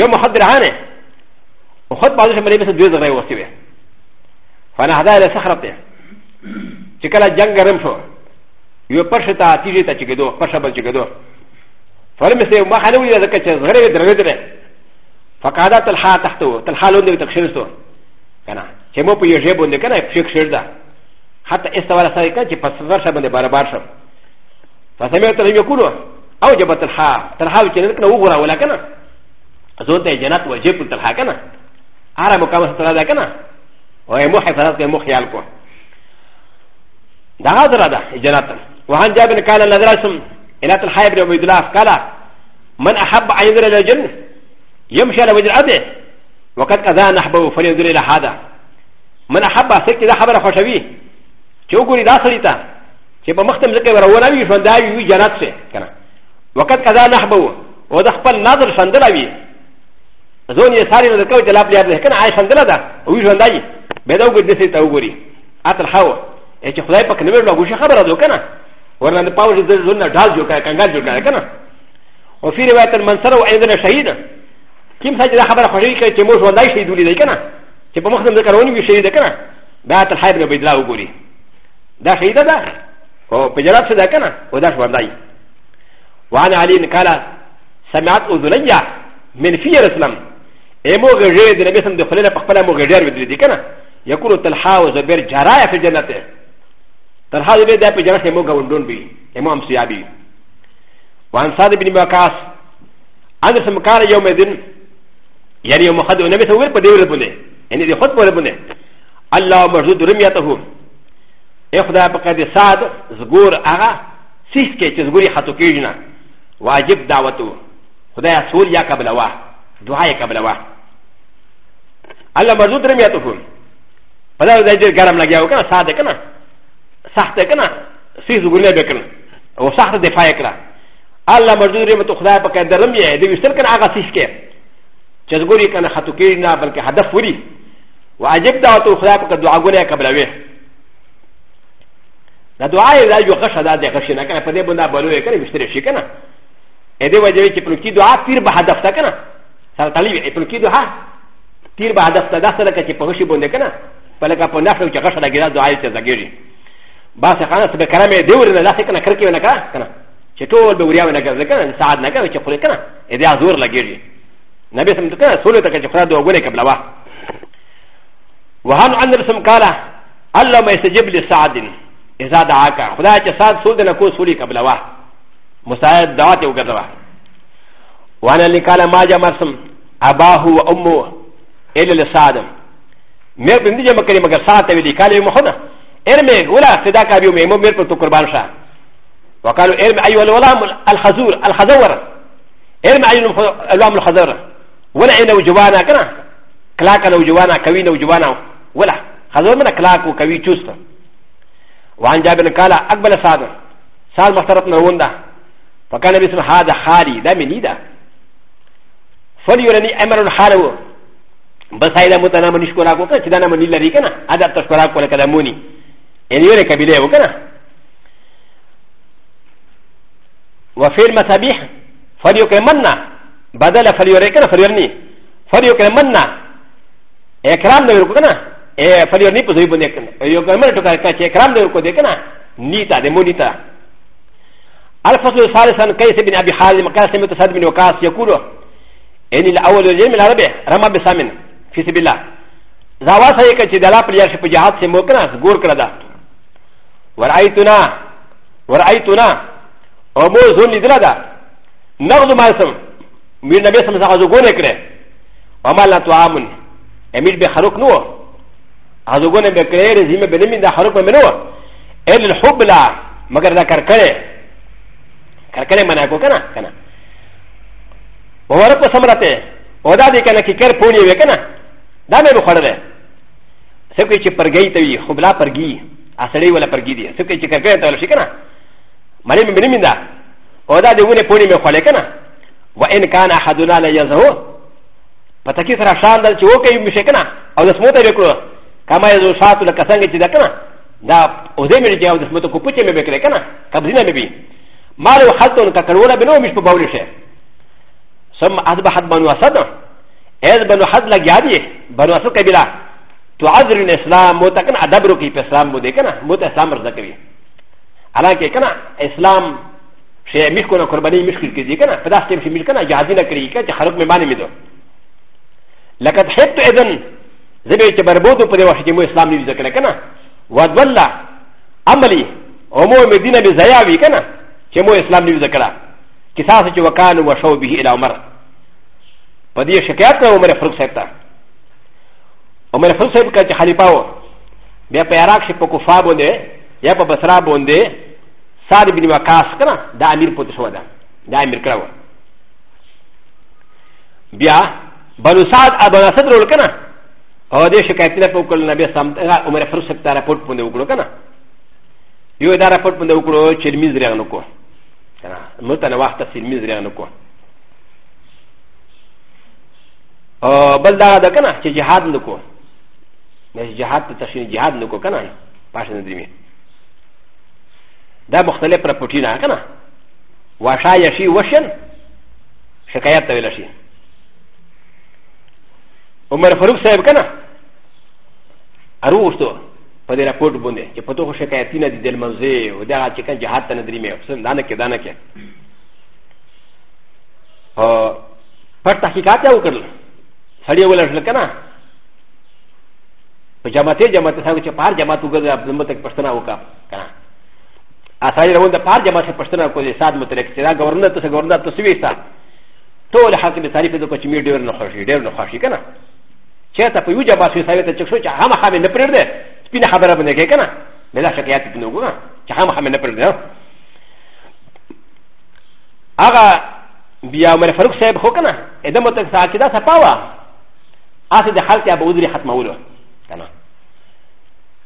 يوم حضر عانه وخد بعض الشمالي بس دوز غير وقتي فنهدا الى صخرته چکلا جنگ گرم شو یو پرش تا تیجی تا چگدو پرش بل چگدو فرمی سے ما خانو یا زکر چه زغره درگه دره فقادا تلحا تحتو تلحا لونده تکشرستو کنا چه مو پا یو جیب بونده کنا پشک شرده حتی استوالا ساری کنا چه پس سر شبنده باربار شم فسمیو تلهم یکونو او جب تلحا تلحا وچنه کنا او غرا ولا کنا زون تا جنات وجیب تلحا کنا آره مقام سترا ده کنا و ا ي محفظات مخيال كو دعا زرادا جنات وعن جابر كان لدرسم الى الحيب بن عبد الله قال من احب ان ينزل الى الجن يمشي على وجه الارض وقد اذى نحبه فلينزل الى هذا من احب سكت اذا خبر خشبي شوكوري داخلتا شبه مختم زكي وراوي فنداوي جنات سي كان وقد اذى نحبه ودخل نظر شندلاوي زوني ساري نذكر جلاب لابد كان عايش شندلا دا ويجونداي ベドウグデセタウグリアタハウエチフライパクネルのウシハバラドカナウランパウジズルナダジュカカンガジュカカナオフィレワタンマンサロウエンデナシャイダキムサジラハバラファリケチモジョナイシドリデカナチパマクセンデカロニウシデカナダタハイブルベダウグリダシダダおペジャラセダカナウダシワダイワナアリンカラサマーウズレジャー من فيه الاسلام امو غير دي نبي سم دخلنا بخلا مو غير دي كنا يكون تلحا وزبير جرايا في جنته تلحا زبير دا في جنته موغا وندون بي امام سيابي وعن سعد بن مكاس عن سمكار يوم الدين يعني يوم خد ونبي سوير بدي ولبني يعني دي خد ولبني الله مردود رميته اخدا بقد سعد زغور اغا سيسكي تزغوري خطو كيجنا واجب دعوته خدايا سوريا قبل واه دعاء قبل واه الله مردود رميته パラダイジェルガラムラギャオガサデカナサテカナシズグレベカナオサハデファイクラアラマジュリムトクラパカダルミエディウステルカナアガシスケジャズグリカナハトケリナバルカハダフリワジェクダートクラパカドアゴレカブラウェなどあいらよかしゃだでかしなかなかでぼなぼれかにしてるしかな。えでわじゃきプロキドアピーバハダフタカナ。サタリエプロキドハ。ティーバハダフタダサラカチパシボンデカナ。فلك ا ب و ن ا ش و جاكاشا لجدا دعاء تزاجيري بس انا سبكرامي دور لا سكنا كركي ونكا كنا شتول بوريا ونكا زكنا سعد نكا وشفلكنا اذا زور لجيري نبي سمتكنا سولتك شفرا دوغوني كبلوا وهان عن رسم قال الله ما يستجيب لسعد اذا دعاك خدا سعد سولتنا كو سولي كبلوا مساعد دعاتي وكذا وانا اللي قال ما جاء مرسم اباه وامه الى لسعد メルプンディジャマケリマガサーティディカリマホナエルメウラセダカビュメモメルプトクルバンシャワカルエルメアユアルワラアルハズウアルハザワラエルメアユアルワムハザワウラエナウジュワナカナクラカナウジュワナカウィナウジュワナウラハザワナクラコカウィチュスタワンジャブンカラアクバラサダサーマスタラプナウンダファカナビスハダハリダミニダフォリュラニエマルハラウ بس هيدا متنا من شكورا كوكا شدا من نيل ريكنا ادب تشكورا كولا كدموني ان يوري كبيله وكنا وفي المسابيح فليكرمنا بدل فليوريكنا فليرني فليكرمنا اكرام نور كنا فليرني بزي بنكنا يكرمنا تكاكا اكرام نور كنا نيتا دمونيتا الفصل الثالث عن كيس بن ابي حازم قال سمعت سعد بن وقاص يقول ان الاول يجري من العربي رمى بسامن في سبيل الله زاوا سيكا تدلا برياش بجهات سموكنا غور كردا ورأيتنا ورأيتنا ومو زون لدلا دا نغض ما اسم مير نبي اسم زاغزو غوني كره وما لا تعامن امير بخلوق نو هذو غوني بكره رزيمة بنمين دا خلوق بمنو الا الحب لا مگر دا كركره كركره مناكو كنا كنا وورقو سمرته ودا دي كنا كي كر پوني وكنا ダメルホルレ。セクチパゲイトイ、ホブラパギ、アセレウラパギディ、セクチカゲトルシカナ。マリミミミダ、オダデウネポリメホレカナ。ワエンカナハドナレヤザオ。パタキサラシャンダチオケイミシェカナ、アウスモテレクロ、カマヤゾシャトラカサンゲチダカナ。ダオデミリジャウスモトコプチメベクレカナ、カブリナビビ。マルハトンカカロラベノミスポバウリシェ。ثم أصبحت بنو أسد از بنو حد لگیا دی بنو اصل کبیلا تو عذر الاسلام موتا کنا ادب رو کی پا اسلام بودے کنا موتا اسلام رضا کبی حالانکہ کنا اسلام شے میخ کنا قربانی میخ کر دی کنا پدا سکیم شمیل کنا جہازی نہ کری کنا چا خلق میں مانے میں دو لکت حد تو اذن زبی چا بربودو پدے واشتی مو اسلام نیو ذکر کنا ودولا عملی امو مدینہ میں زیاوی کنا چا مو اسلام نیو ذکر کساس چا وکانو وشو بھی الى عمر パディシャキャタウメフルセタウメフルセタチハリパオビアペアラクシポコファボネヤパバスラボンデサリビニワカスカナダアミルポテシワダダアミルクラウビアバルサーアバラセドルカナオデシャキャタポコルナビアサムウメフルセタラポップネウクロカナよいだらポップネウクロチェルミズレアノコ。なのたなわたしミズレアノコ。بل دا ده کنه چې جهاد نکو نه جهاد ته تشین جهاد نکو کنه پاش نه دیمه دا مختلف راپورټی نه کنه واشا یشی وشن شکایت ته ویل شي عمر فاروق صاحب کنه اروستو په دې راپورټ باندې چې په توګه شکایتینه دي دلمنځه او دا چې کنه جهاد ته نه دیمه خپل دانه کې دانه کې او پر تحقیقات یې وکړل هر یو لږ لکنه په جماعتې جماعتې څنګه چې پار جماعت وګرځي خپل متک پښتنه وکا کنه اسای روان د پار جماعت پښتنه کولې سات متلک چې دا گورنر ته گورنر ته سوي تا ټول حق به تعریف د کوچ می ډیر نه خوشي ډیر نه خوشي کنه چې ته په یو جماعت سوي سوي ته چې شو چې هم هم نه پرېږد سپینه خبره باندې کې کنه بلا شکایت نه وګا چې هم هم نه پرېږد هغه بیا عمر فاروق صاحب هو کنه ادمه ته ساکیدا سپاوا アセデハルティアボウリハマウロ。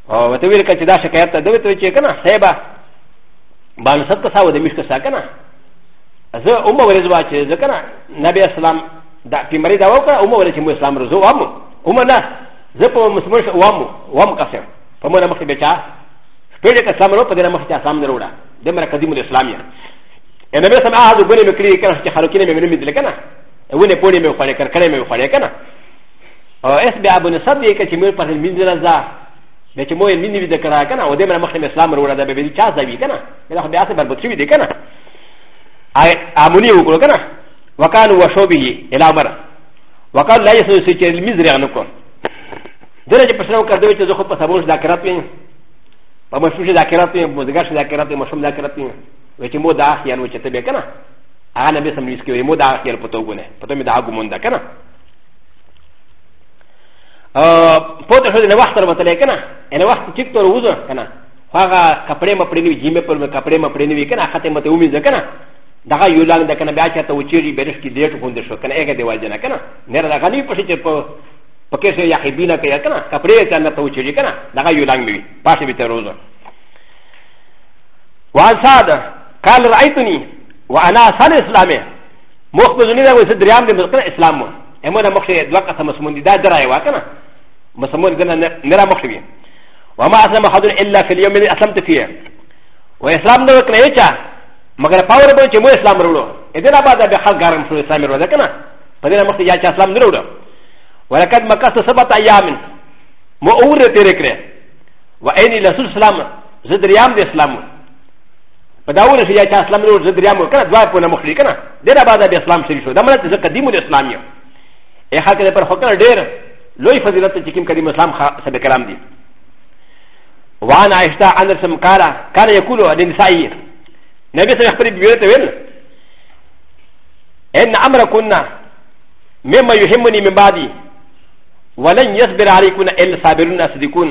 おてウィルカチダシャケタドゥトチェケナ、セバ、バンサタサウデミスカサケナ。ザウマウリズワチェザケナ、ナビアスラム、ダピマリダウカ、ウマウリチムスラムズワム、ウマナ、ザポムスムスワム、ワムカセン、パモナマキベチャ、スペリカサムロパデナマキタサムローダ、デマラカディムデスラミア。エナベサマーズブリムクリエケナ、ハロキネメミミディレケナ、ウィネポリメウファレケナ。او اس بیا ابو نصب دی که چې مې په مين دل زا د چې مو یې مين دې کرا کنه او دې مر مخه اسلام وروړه د به چا زوی کنه دا خو بیا څه بربط شوی دی کنه ا امونی وکړو کنه وکال وشوبه الى امر وقال لا يسوي چې مين زری غنو کو درجه په شنو کړو چې زه خو په سبوش دا کرات وین په مشوش دا کرات وین مزګر دا کرات وین مشوم دا کرات وین و چې مو دا اخیان و چې ته به کنه هغه نبی سم لیس کې مو دا اخیان پتو غونه پته مې دا ګمون دا کنه ポトションのワーターのテレカナ、エレワーチクトウズーカナ、ファガカプレマプレミジメプルカプレマプレミカナ、ハテマテウミザカナ、ダガユランダカナバチャタウチリベレスキデートフォンデショカナエゲデワジャナカナ、ネラガニポシチェポ、ポケシャヤヘビナケヤカナ、カプレータナタウチリカナ、ダガユランミ、パシビテローザ。ワンサーダ、カルライトニー、ワアナサルスラメ、モスポジニアウィスディアムディスラム。ا م ن ا مخشي دوكا سمسمون دا دراي وكنا مسمون دنا نرى مخشي وما اسلم احد الا في اليوم الذي اسلمت فيه واسلام دوك نيشا مگر پاور بو چې مو اسلام ورو اذن بعد به خلق ګرم سو اسلام ورو کنه په دې مخته یا چې اسلام نه ورو ولکد مکه سبت ایام مو اور تیر کړه و اين رسول سلام زدريام د اسلام په داور چې یا چې اسلام ورو زدريام کنه دوه په مخلي کنه دې بعد به اسلام شریف شو دا مله چې قدیم الاسلام یو ا ح ا ك ا پر حكر دير لوي فضيلت تجيكم كريم اسلام سبب كلام دي وعن عائشة عن رسم كارا كان يقول للنسائي نبي سمح بري بيوت ويل ان امر كنا مما يهمني من بعدي ولن يصبر عليكم الا صابرون صديقون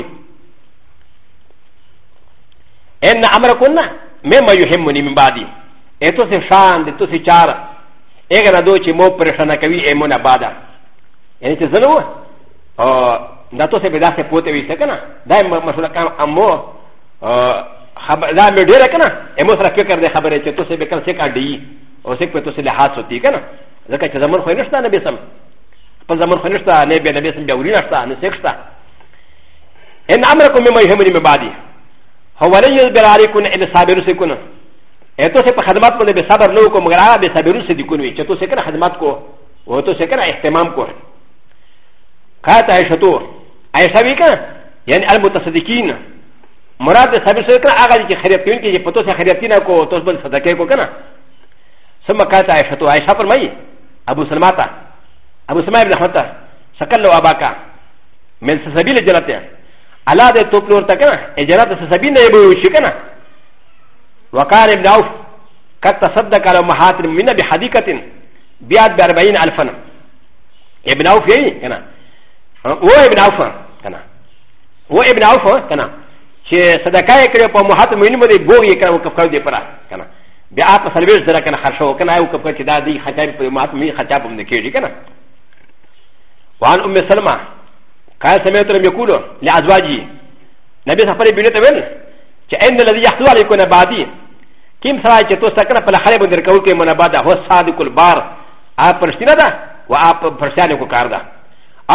ان امر كنا مما يهمني من بعدي اتو سي شان اتو سي شار اغنى دوشي مو پرشانا كوي امونا بعدا يعني تزلو دا تو سبدا سبوتي ويسكنا دا مسؤول كان امو دا مدير كنا امو سرا فكر دي خبره چه تو سبدا كان سيكا دي او سيكا تو سبدا لحاظ سوتي كنا ذكا چه زمن خوي نشتا نبي سم پس زمن خوي نشتا نبي نبي سم بيوري نشتا نسيكشتا ان امركم مما يهمني من بعدي هو لن يصبر عليكم الا صابر سيكون ايتو سي خدمات کو نبي صبر نو کو مگر ا بي صبر سيكون وي چه تو سيكنا خدمات کو وہ تو سیکنا اہتمام کو ہے قالت عائشتو عائشة بيكا يعني المتصدقين مراد سبيل سوكنا اغالي كي خريبتين كي يفتوس خريبتين كو توسبل صدقه كو كنا ثم قالت عائشتو عائشة فرمي ابو سلماتا ابو سلماء بن حمتا سكن لو اباكا من سبيل جنته على ده توبلور تكنا اجرات سبيل نيبو شكنا وقال ابن عوف قد تصدق على محاتم من بحديقة بيات بأربعين ألفا ابن عوف يهي كنا و ابن عوف كنا و ابن عوف كنا چې صدقه یې کړې په محت مینه باندې ګوغ یې کړو کف کړو دې پره کنه بیا په سرویس دره کنه خرشو کنه یو کف چې دا دی خچاب په محت می خچاب هم نکېږي کنه وان ام سلمہ قال سمعت لم يقولوا لازواجي نبی سفر بینه ته ویل چې ان الذي يحصل عليكم بعدي کیم سره چې تاسو کنه په خلې باندې کول کې منابدا هو صادق البار اپ پرشتینه ده او اپ پرشتانه کو کار ده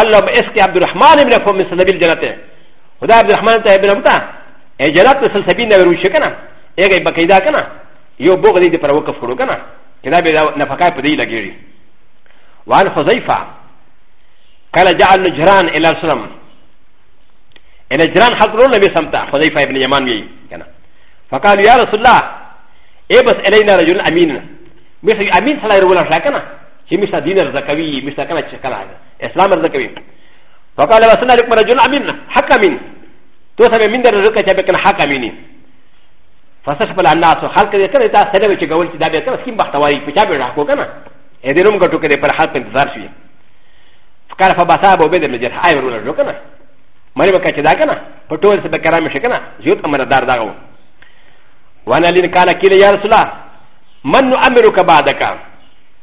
اللهم اسكي عبد الرحمن ابن فم من سبيل جنته ودا عبد الرحمن تاع ابن امتا اي جنات مثل سبيل نور وشكنا اي بقيدا كنا يو بغدي دي پروك فرو كنا كدا بلا نفقا پدي لگيري وعن حذيفه قال جاء النجران الى السلام النجران حضر النبي سمتا حذيفه ابن يمان وي كنا فقال يا رسول الله اي بس الينا رجل امين مثل امين صلى الله عليه وسلم شي مثل دين الزكوي مثل كنا شكلا اسلام ر ز ك ب ي وقال وسنا لكم رجل امين حق امين توسع من در رزقك جابكن حق اميني فسشبل الناس وحالك ذ ك ر ت ا سلوى شغول تدابي كما سكين بحتواري فجابي راكو كما ادرم غتو كده پر حالك انتظار شوي فقال فباسا ابو بدر نجر هاي رولا جو كما مري بكا چدا كما فتول سبا كرامي شكنا زيوت امر دار داغو وانا لين قال كيل يا رسول الله من امرك بعدك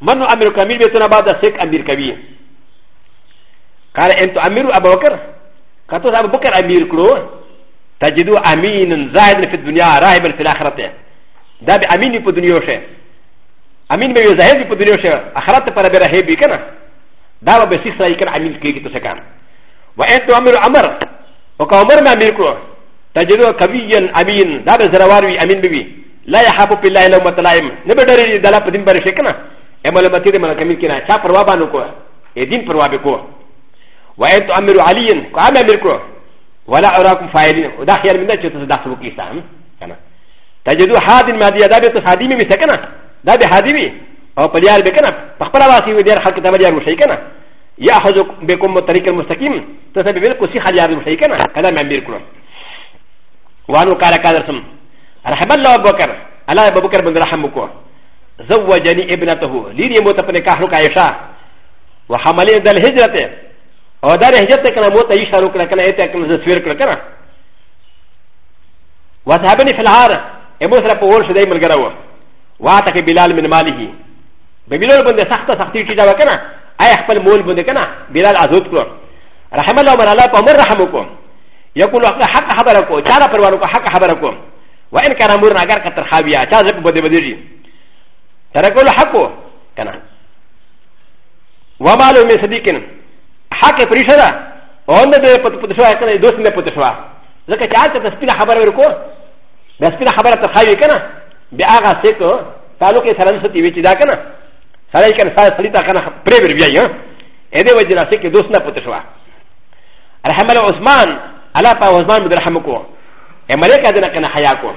من امرك امير بيتنا بعد سيك امير كبير قال انت امير ابو بكر كاتو ابو بكر امير كلو تجدو امين زاهد في الدنيا راهب في الاخره ده بامين في الدنيا شيء امين بي زاهد في الدنيا شيء اخرته فلا برهيب كنا ده بسيس راي كان امين كي تسكن وانت امير عمر وكعمر ما امير كلو تجدو كبيا امين ده بزراوي امين بي لا يحب في الله الا متلائم نبدري دلا بدين برشكنا امال متير ملكمين كنا شاف روابانو كو دين پروا بكو و ا ن ت أ م ر علي كما ملكو ولا أ ر ا ك م فاعلين وداخل من ذلك تدخل بكيسا تجد هذا المادية ذ ا ب ت هادمي مسكنا ذا بهادمي او قليل بكنا فقال راسي ودير حق تمريا مشيكنا ي أ خ ذ بكم الطريق المستقيم تسبب لكم سيخ اليار مشيكنا كلام ملكو وانو قال كادرسم رحم الله ابو بكر على ابو بكر بن رحمكو زوجني ابنته ليني موتى فنكاحك عيشا وحملين ذا الهجرة او دا رهجت کنه مو ته اشاره کړه کنه ایت کنه زه سویر کړه کنه وصحابني في الهار امو سره په ورشه دای ملګره و واتکه بلال من ماله به بلال باندې سخته سختی چې دا وکنه اي خپل مول باندې کنه بلال ازوت کړ رحم الله من الله په امر رحم وکم یقول حق خبره کو چاره پروانو کو حق خبره کو وان كان امرنا اگر کتر خاویا چا زب بده بده جی ترکول حق کنه وما له من صدیقن حق پریشه ده اون ده پت شوه کنه دوست نه پت شوه ځکه چې هلته د سپینه خبره ورکو بیا سپینه خبره ته خایې که نه بیا هغه سیک تعلق یې سره نستی وي چې دا که نه سړی که نه سړي ته که نه پرې ور بیایي ه دې وجې نه سیک دوست نه پت شوه رحم الله عثمان الله په عثمان باندې رحم وکړو امریکا دې نه که نه حیا کو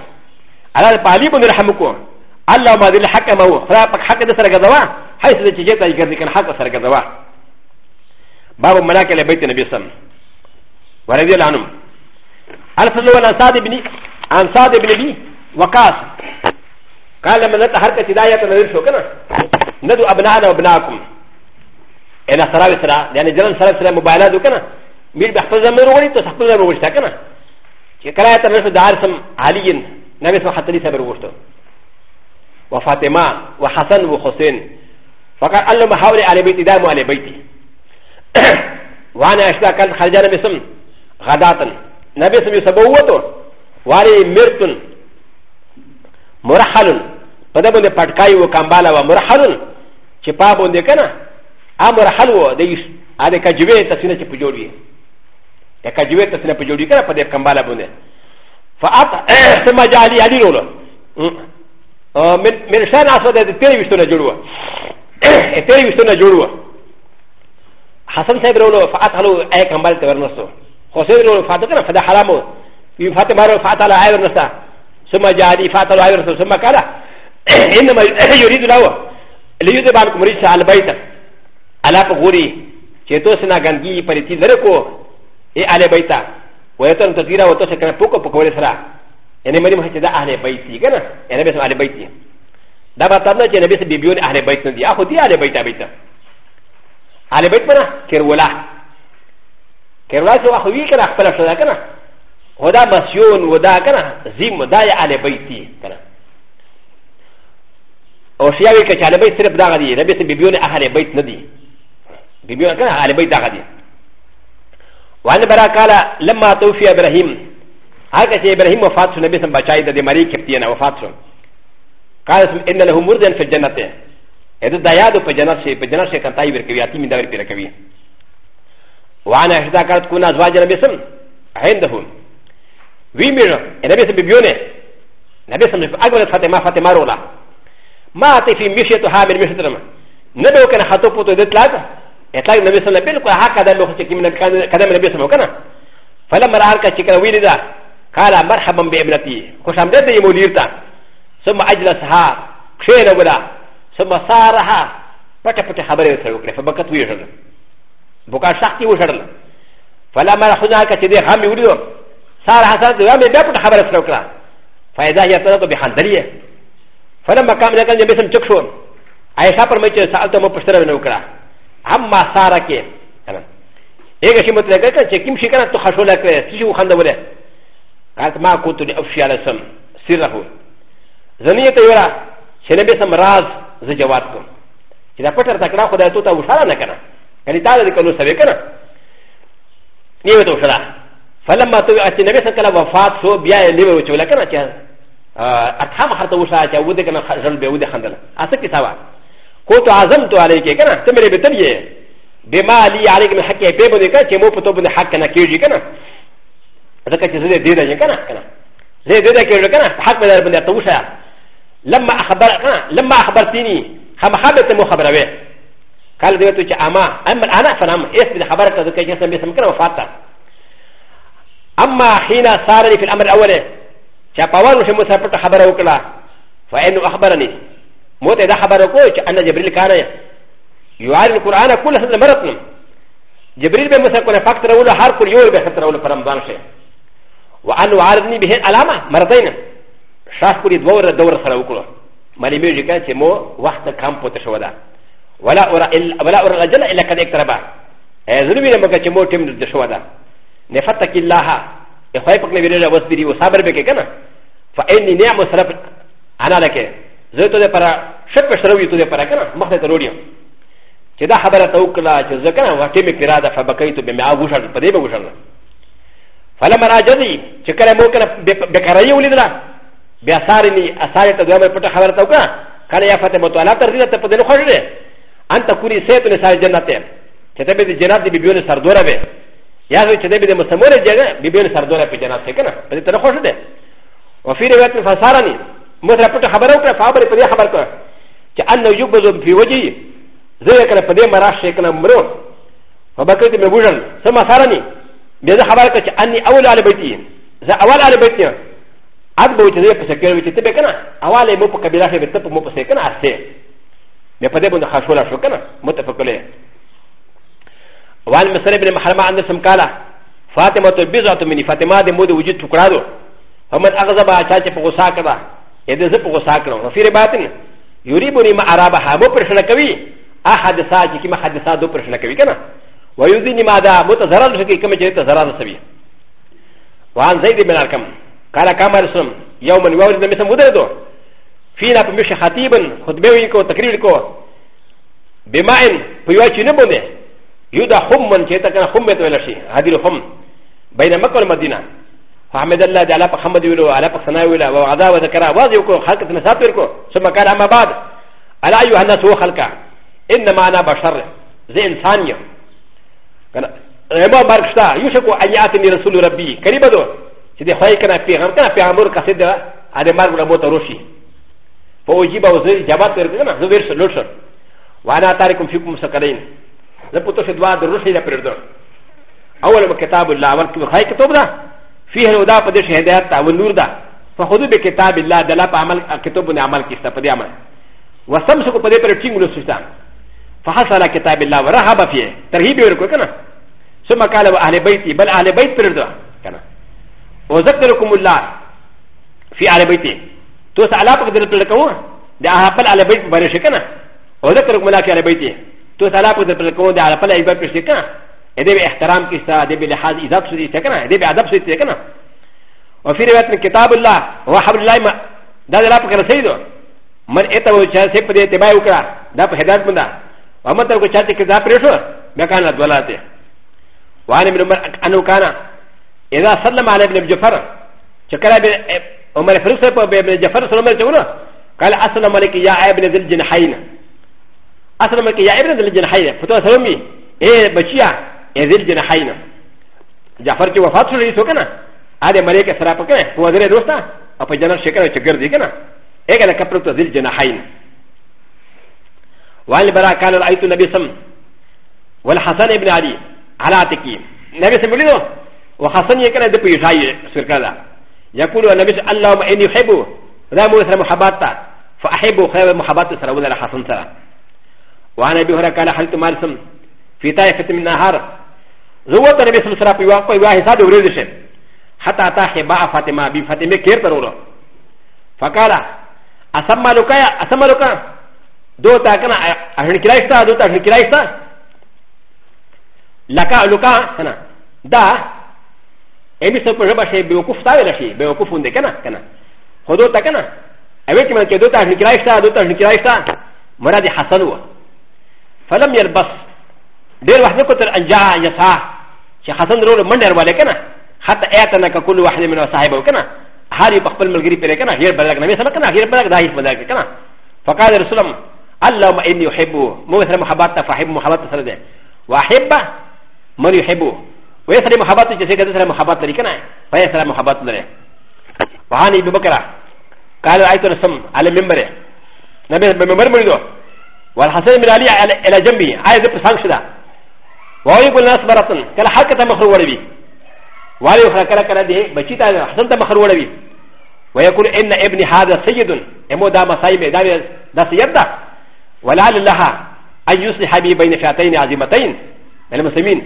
الله په علي باندې رحم وکړو الله ما دې حق مو خدا په حق دې سره ګرځوا حیث دې چې جته یې ګرځي کنه حق سره ګرځوا باب ملاك ا ل ب ي ت النبي صلى الله عليه وسلم ورضي الله عنهم هل سنوى عن سعد بن عن سعد بن ابي وقاص قال لما نتى حركه هدايه نذير شوكنا ندعو ابناءنا وابناءكم الى سراوي سرا لان جرم سراوي سرا موبايلات وكنا مير بحفظ من رغلي تسحفظ من رغلي كنا كرايه نفس دارسم علي نبي صلى الله عليه وسلم وفاطمه وحسن وحسين فقال اللهم حولي على بيتي دام على بيتي (coughs) وانا اشتاكال خرجان بسم غداتن نبي سم يسبوته واري مرتن مرحل فدبن قطعي وكامبالا ومرحل شبابون دكنا امرحل وديش هذا كجوي تسنه تجوري كجوي تسنه تجوري كنا فدب كامبالا بونه فات (coughs) ثم جالي علي رولو من شان اصلا تيري بسنه جوروه تيري بسنه جوروه حسن سيد رولو فاتحلو اي كمال تورنستو حسين رولو فاتحنا فدا حرامو يفاتح مارو فاتحلو اي ورنستا ثم جاءني فاتحلو اي ورنستا ثم قال انما يريد له ليوزي بانكم ريش على البيت على فغوري چيتو سنا غنجي پريتي لركو اي على بيتا ويتن تذيرا وتوسا كان فوكو فوكو سرا يعني مريم هكذا اهل بيتي كنا يعني بس اهل بيتي دا باتنا جنبس بيبيون اهل بيتنا دي اخو دي اهل بيتا بيتا, بيتا. アレベトナ、ケウラ。ケウラとはウィーカー、ファラシャダカナ。ウダマシオン、ウダカナ、ゼムダイアレベティカナ。オシアウィケチアレベティブダガディ、レベティビビューアレベティナディ。ビビューアカナ、アレベティダガディ。ワンバラカラ、レマトフィアブラヒム。アカチエブラヒムファツネビスンバチャイダディマリキプティアナファツン。カラス、エンダルムルデンフェジェナティ。ا د د ی ا د په جنت شي په جنت شي کنتای ور کوي اتمی دا ور پیره کوي وانا احدا کرت کو نازواج نبی سم عندهم وی میر نبی سم بیونه نبی سم اگر فاطمه فاطمه رولا ما اتي في مشيته حامل مشترم نبي وكان خطو پتو د اطلاق اطلاق نبی سم بالکل هكذا لو چې من قدم نبی سم وکنه فلما راك چکر وی دا قال مرحبا بابنتي خوش آمدید مدیر تا ثم اجلسها کښېنه ولا ثم سارها فتا فتا خبره وكره فبكت ويشرل بكا شخصي وشرل فلما رحنا كتير هم يريد سارها سارها دوام بفتا خبره وكره فإذا هي تنظر بحندلية فلما قام لك أن يبسم تكشون عائشة فرمت سألت مبشرة من وكره أما سارك ايه شيء متلقى كان كم شيء كانت تخشوا لك شيء وخندوا له قالت ما كنت لأفشي على سم سره زنية يرى شنبي سم راز ز جواب کوم چې دا پټر تکړه خدای ته وشاله نه کنه یعنی تعالی دې کلو سوي کنه نیو ته وشاله فلما تو اچ نبی صلی الله وفات سو بیا یې نیو چولا کنه چې اته مخ ته وشاله چې ودی کنه خجل به ودی خندل اته کی سوا کو تو اعظم تو علی کې کنه ته مې به تلې بما علی علی کې حق یې به بده کنه چې مو په تو باندې حق نه کیږي کنه ځکه چې زه دې دې کنه کنه زه دې دې کېږي کنه حق مې در باندې ته وشاله لما أخبر لما أخبرتني هم خبرت مو خبره به قال ديوتو چه أما أما أنا فنام إيس من خبرك ذو كيش نسمي سمكنا وفاتا أما حين صارني في الأمر الأول چه پاوانو شمو سرپت خبره وكلا فإنه أخبرني موت إذا خبره كو چه أن جبريل كان يعالي القرآن كل سنة مرتنا جبريل بي مسرقنا فاكتر أولا هار كل يول بي خطر أولا فرمضان شه وأنه عارضني بهن علامة مرتين شاخ پوری دو ور دور سره وکړو مالی میږي کا چې مو وخت کم پته شو دا ولا اور ولا اور رجل الا کد اقتربا زلمی نه مګه چې مو ټیم د شو دا نفتک الله اخوای پک نه ویل بس بری او صبر به کې کنه فإني نعم سلف انا لك زيتو ده پرا شپ شروي تو ده پرا کنه مخته ته روډیم چې دا خبره توکلا چې ځکه واټې مې کرا ده فبکیتو به مې اوغوشل پدې به وشل فلم راجدي چې کله مو کله بیکارای ولیدله ب ا ث ا ر ن ي أ ث ا ر ت ا دوامه پتا خبر تاوكا كان يا فاتم متوالا ترزينا تفضل خرده أن تكوني سيت لسار جنات كتابة دي جنات دي بيبيون سردورة بي يا غير كتابة دي مسلمون جنة بيبيون سردورة بي جنات كنا بدي تنا خرده وفي رواية فسارني مثلا پتا خبر اوكا فابر پتا خبر كنا كأنه يقبض في وجهي زي كنا پتا مراش كنا مرو فبكرت مبوجن سما سارني بيزا خبر كنا أني أول على بيتي ذا أول على بيتي アドボイチでペセケルウィチテペケナ、アワレモポカビラヘベテポモポセケナセ。でパデボンのハシュラシュケナ、モテフォクレ。ワンメセレブンハマンデスムカラ、ファテマトビザトミニファテマデモデウジトクラド、ファマンアガザバアチャチェポコサカバ、エデゼポコサカロ、フィレバティン、ユリボリマアラバハボプレシュナカビ、アハデサーキキマハデサードプレシュナカビケナ、ワユディニマダ、モトザラルシキキメジェタザラルセビ。ワンゼイディメラカム。قال كامل سم يوما يولد مثل مدردو فينا بمشي خطيبا خطبويكو تكريركو بما ان بيواتي نبوني يدى حما كيتا كان حمة ولا شيء هذه الحم بين مكة والمدينة فحمد الله تعالى فحمد ولا على فخنا ولا وعدا وذكر واضيكو خلقت مسافركو ثم قال اما بعد على ايها الناس هو خلقا انما انا بشر زي انسان يوم バーバークスター、ユシコアヤティニラスルラビー、カリバド。چې د خوای کنه پیغام کنه پیغمبر کسه دا اده مرګ نه بوته روشي په وجيبه او زری جواب ورکړي نه زه ورسره لوشر وانا تارکم فیکم سکرین زه پته شه دوا د روشي نه پرېږدو اول کتاب الله اول کې خوای کتاب دا فيه الهدى په دې هدایت او نور دا فخذو بکتاب الله دلا په عمل کتاب نه عمل کیسته په دې عمل وسمسکو په دې پر ټینګ ولسوستا فحصل كتاب الله ورهب فيه ترهيب ورکو کنه ثم قال اهل بيتي بل اهل بيت پرېږدو وذكركم الله في ع ل ب ي ت ي توس على ب ق د ر ت لكم د ا ه ب ل على بيت برشكنا وذكركم الله في ع ل ب ي ت ي توس على ب ق د ر ت لكم د ا ه ب ل ع ب ي ت برشكنا ادي باحترام كيسا ادي بلحاظ إ ذ ا ب سيدي سكنا ادي بعذاب سيدي سكنا وفي روايه من كتاب الله وحبل الله ما دا لا بقدر سيدو من اتى وشاسي بدي تبايوكا دا بهدات من دا ومتى وشاسي كذا بريشو مكان الدولات وعن ابن عمر انه كان ذ ا ا سلم على ابن جفر شكرا عمر فرسة ابن جفر سلم عليه قال أسلم عليك يا ابن ذي الجنحين أسلم عليك يا ابن ذي الجنحين فتوى سلمي إيه بشيا ذي الجنحين جعفر جو وفات شو رئيسو كنا هذا مريك سرا بكنا هو ذي دوستا أبو جنر شكرا وشكر دي كنا إيه كان كبرت ذي الجنحين وعن برا قال رأيت النبي سم والحسن ابن علي على عتكي النبي سم يقول وحسن يكن ا د يكره دي بيجاي سركلا يقول ا ا إ ا ا ل ل ل ل ن ب ب ب ي ي ه م م م ح ح و ر النبي اللهم اني احبه رامو ب محبات فاحبه خير محبات سر ولا حسن سر وعن ابي هريره قال حلت مالسم في طائفه من النهار زوت النبي صلى الله عليه وسلم في واقع واحد وريدشه حتى اتى حباء فاطمه بي فاطمه كير ترورو فقال اسمى لك اسمى لك دو تاكنا اهن كلايستا دو تاكنا كلايستا لك لك هنا ده エミソプジャバシェビオコフタイラシー、ビオコフンデケナ、ケナ。ホドタケナ。アウェキマンケドタニキライスタ、ドタニキライスタ、マラディハサノワ。ファラミアルバス。デルワノコトルアンジャーヤサー。シャハサンロールマンデルワレケナ。ハタエタナカコルワハデミノサイボケナ。ハリパプルムグリペレケナ、ヘルバラケナ、ヘルバラダイスマダケナ。ファカデルスラム。アラマエニュヘブ、モウセムハバタファヘブムハバタサルデ。ワヘバ、マリヘブ。و ي س ر ي محبات ج س ي ك ا س ر ي محبات ل ر ي ك ن ا ف ي س ر ي محبات ل ر ي و ا وهاني ببكرة قال ا ي ت ر سم على ممبري نبي بممبر مريدو والحسن من علي الى جنبي ع ي ز ب سانك شدا ويقول الناس براتن كلا حركه مخرو ولبي وعلي اخرى كلا كلا دي بشيتا حسنت مخرو ولبي ويقول ان ابني هذا سيد امو دا مسايب دا دا سيدا ولعل الله ان يصلح بي بين فئتين عظيمتين المسلمين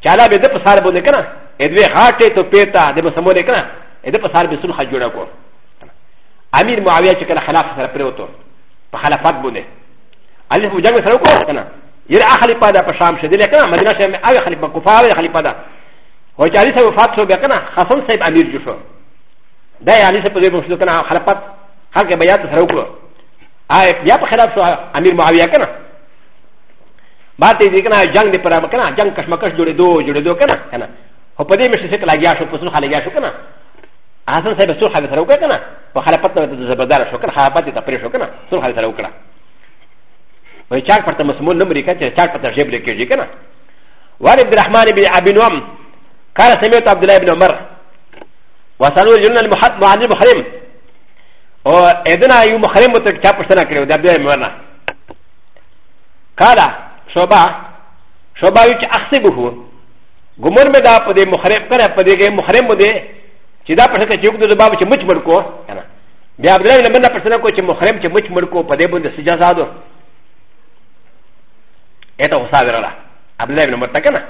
チャラベデパサーボネカナ、エディハーテトペタ、デマサモネカナ、エデパサービスンハジュラコ。アミルマアビアチカラハラフサプロト、パハラファボネ。アリフジャムサロコーカナ、ヤアハリパダパシャムシェディレカナ、マリナシェムアハリパコファーハリパダ。ウォチアリサムファツオベカナ、ハソンセイアミルジュフォー。ダイアリサプレブスルカナ、ハラパ、ハケバヤツサロコー。アイヤパハラファアミルマアビアカナ。バティディケナ、ジャンディパラマカナ、ジャンカシマカシドレド、ジュレドケナ、ケナ。ホパディミシセクラギャシュ、ポスハリギャシュケナ。アサンセブソハリサロケナ、パハラパタのザバザラシュケナ、ハラパティタプレシュケナ、ソハリサロケナ。ウィチャーパタムスモン、ノムリケチャーパタジェブリケジケナ。ワリブラハマリビアビノム、カラセメトアブディレブノムラ。ワサノジュナルマハマリムハリム。おエデナユムハリムテキャプシュナクリオ、ダブディレムナ。カラ شوبا شوبا يوچ اخسبه غمر مدا پدې محرم کړه پدې کې محرم مده چې دا پښه چې یو د باب چې مچ مړ کو کنه بیا عبد الله لمن پښه کو چې محرم چې مچ مړ کو پدې باندې سجا زادو اته وسا ورلا عبد الله لمن تکنه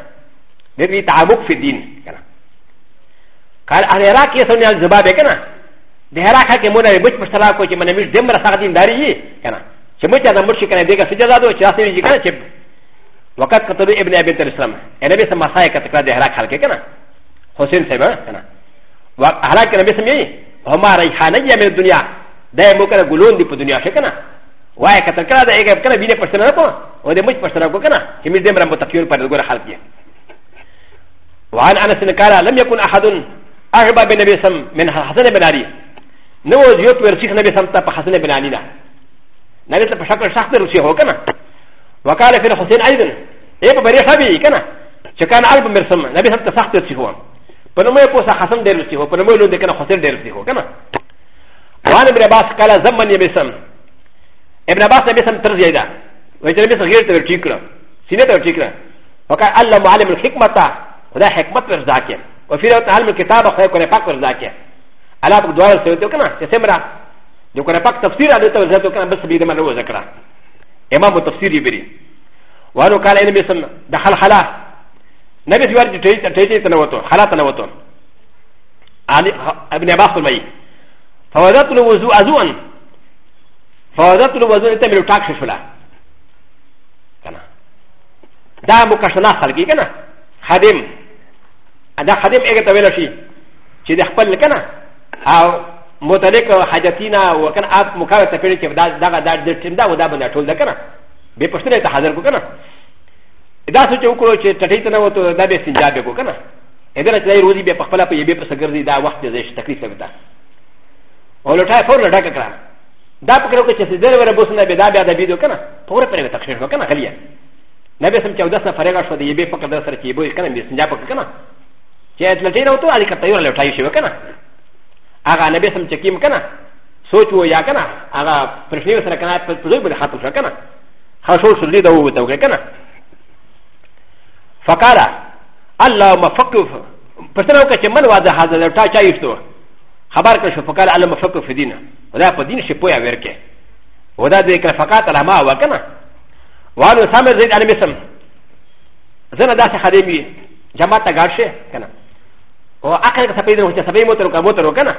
دې تعمق فی دین کنه قال انا راك يسمي الزباب كنا دهراك كي مونا بيت مشترك كي من مش دمر ساعدين داري كنا شمتنا مرشي كنا ديكا سجادو شاسي كنا شب وقد كتب ابن ابي ترسم انا بس ما سايك تكرا د هلاك حالك كنا حسين سيما كنا وهلاك انا بس مي هما ريحانية من الدنيا دا موكنا قولون دي في الدنيا شكنا واي كتكرا دا ايجا كنا بيني پرسنا نكو وده مش پرسنا نكو كنا كمي دي مرم متفير پر دقور حالك وعن انس نكارا لم يكن احد اغبى بنبي سم من حسن بن علي نو زيوت ورسيخ نبي سم حسن بن علينا نبي وقال في الحسين ايضا ايه بريء حبي كنا شكان عرب مرسم نبي سبت سخت يرسيه فلما يقول حسن دير يرسيه فلما يقول كنا حسين دير يرسيه كنا وعن ابن عباس قال زمن يبسم ابن عباس يبسم ترزي ده ويجي نبي صغير تركيكرا سينة تركيكرا وقال الله معلم الحكمة ولا حكمة رزاكي وفي رواية علم الكتاب خير كنا فاك رزاكي على بك دوار سيوتو كنا يسمرا جو كنا فاك تفسير على دوتو كنا بس بيدمان هو ذكره ا م ا م تفسير يبري وانو قال ان مثل دخل خلا نبي سواري تيجي تنوتو خلا تنوتو ابن عباس المي فوزت الوزوء ازوان فوزت الوزوء انت من التاكس شلا كنا دا مكشنا خلقي كنا خادم دا خادم ايه تبيلا شي شي دخل كنا او متعلق حاجتینا وکن آپ مقابل تپیڑ کے دا دا دا د ټیم دا ودا باندې ټول دا کنه به پښتنه ته حاضر کو کنه دا سوچ وکړو چې ټټی ته نه وته دا به سنجاب کو کنه اګر چې روزي به پخپل په یبه پر سګرځي دا وخت دې تکلیف وتا او لټای فور لټا کړه دا پکړو چې چې زره ور بوسنه به دا بیا د بيدو کنه پور پرې تکلیف کنه خلیه نبی سم 14 نه فرېګا شو دې به پکړه سره کې به کنه سنجاب کنه چې اتلټی نه وته اړیکه تیار لټای شي کنه هغه نبی سم چکیم کنه سوچ و یا کنه هغه پرشنی سره کنه په زوی باندې ختم شو کنه خاصو سر دي دا و ته کنه فقال اللهم فقف پرسنه وکړه چې من واده حاضر تا چا یشتو خبر کړ شو فقال اللهم فقف في دینه ودا په دین شي پویا ورکه ودا دې کړه فقط علما وکنه وانو سامر زید علم اسم زنه داسه خدمي جماعت ته غاشه کنه او اکر که سپید رو چه سپید موتر که موتر کنه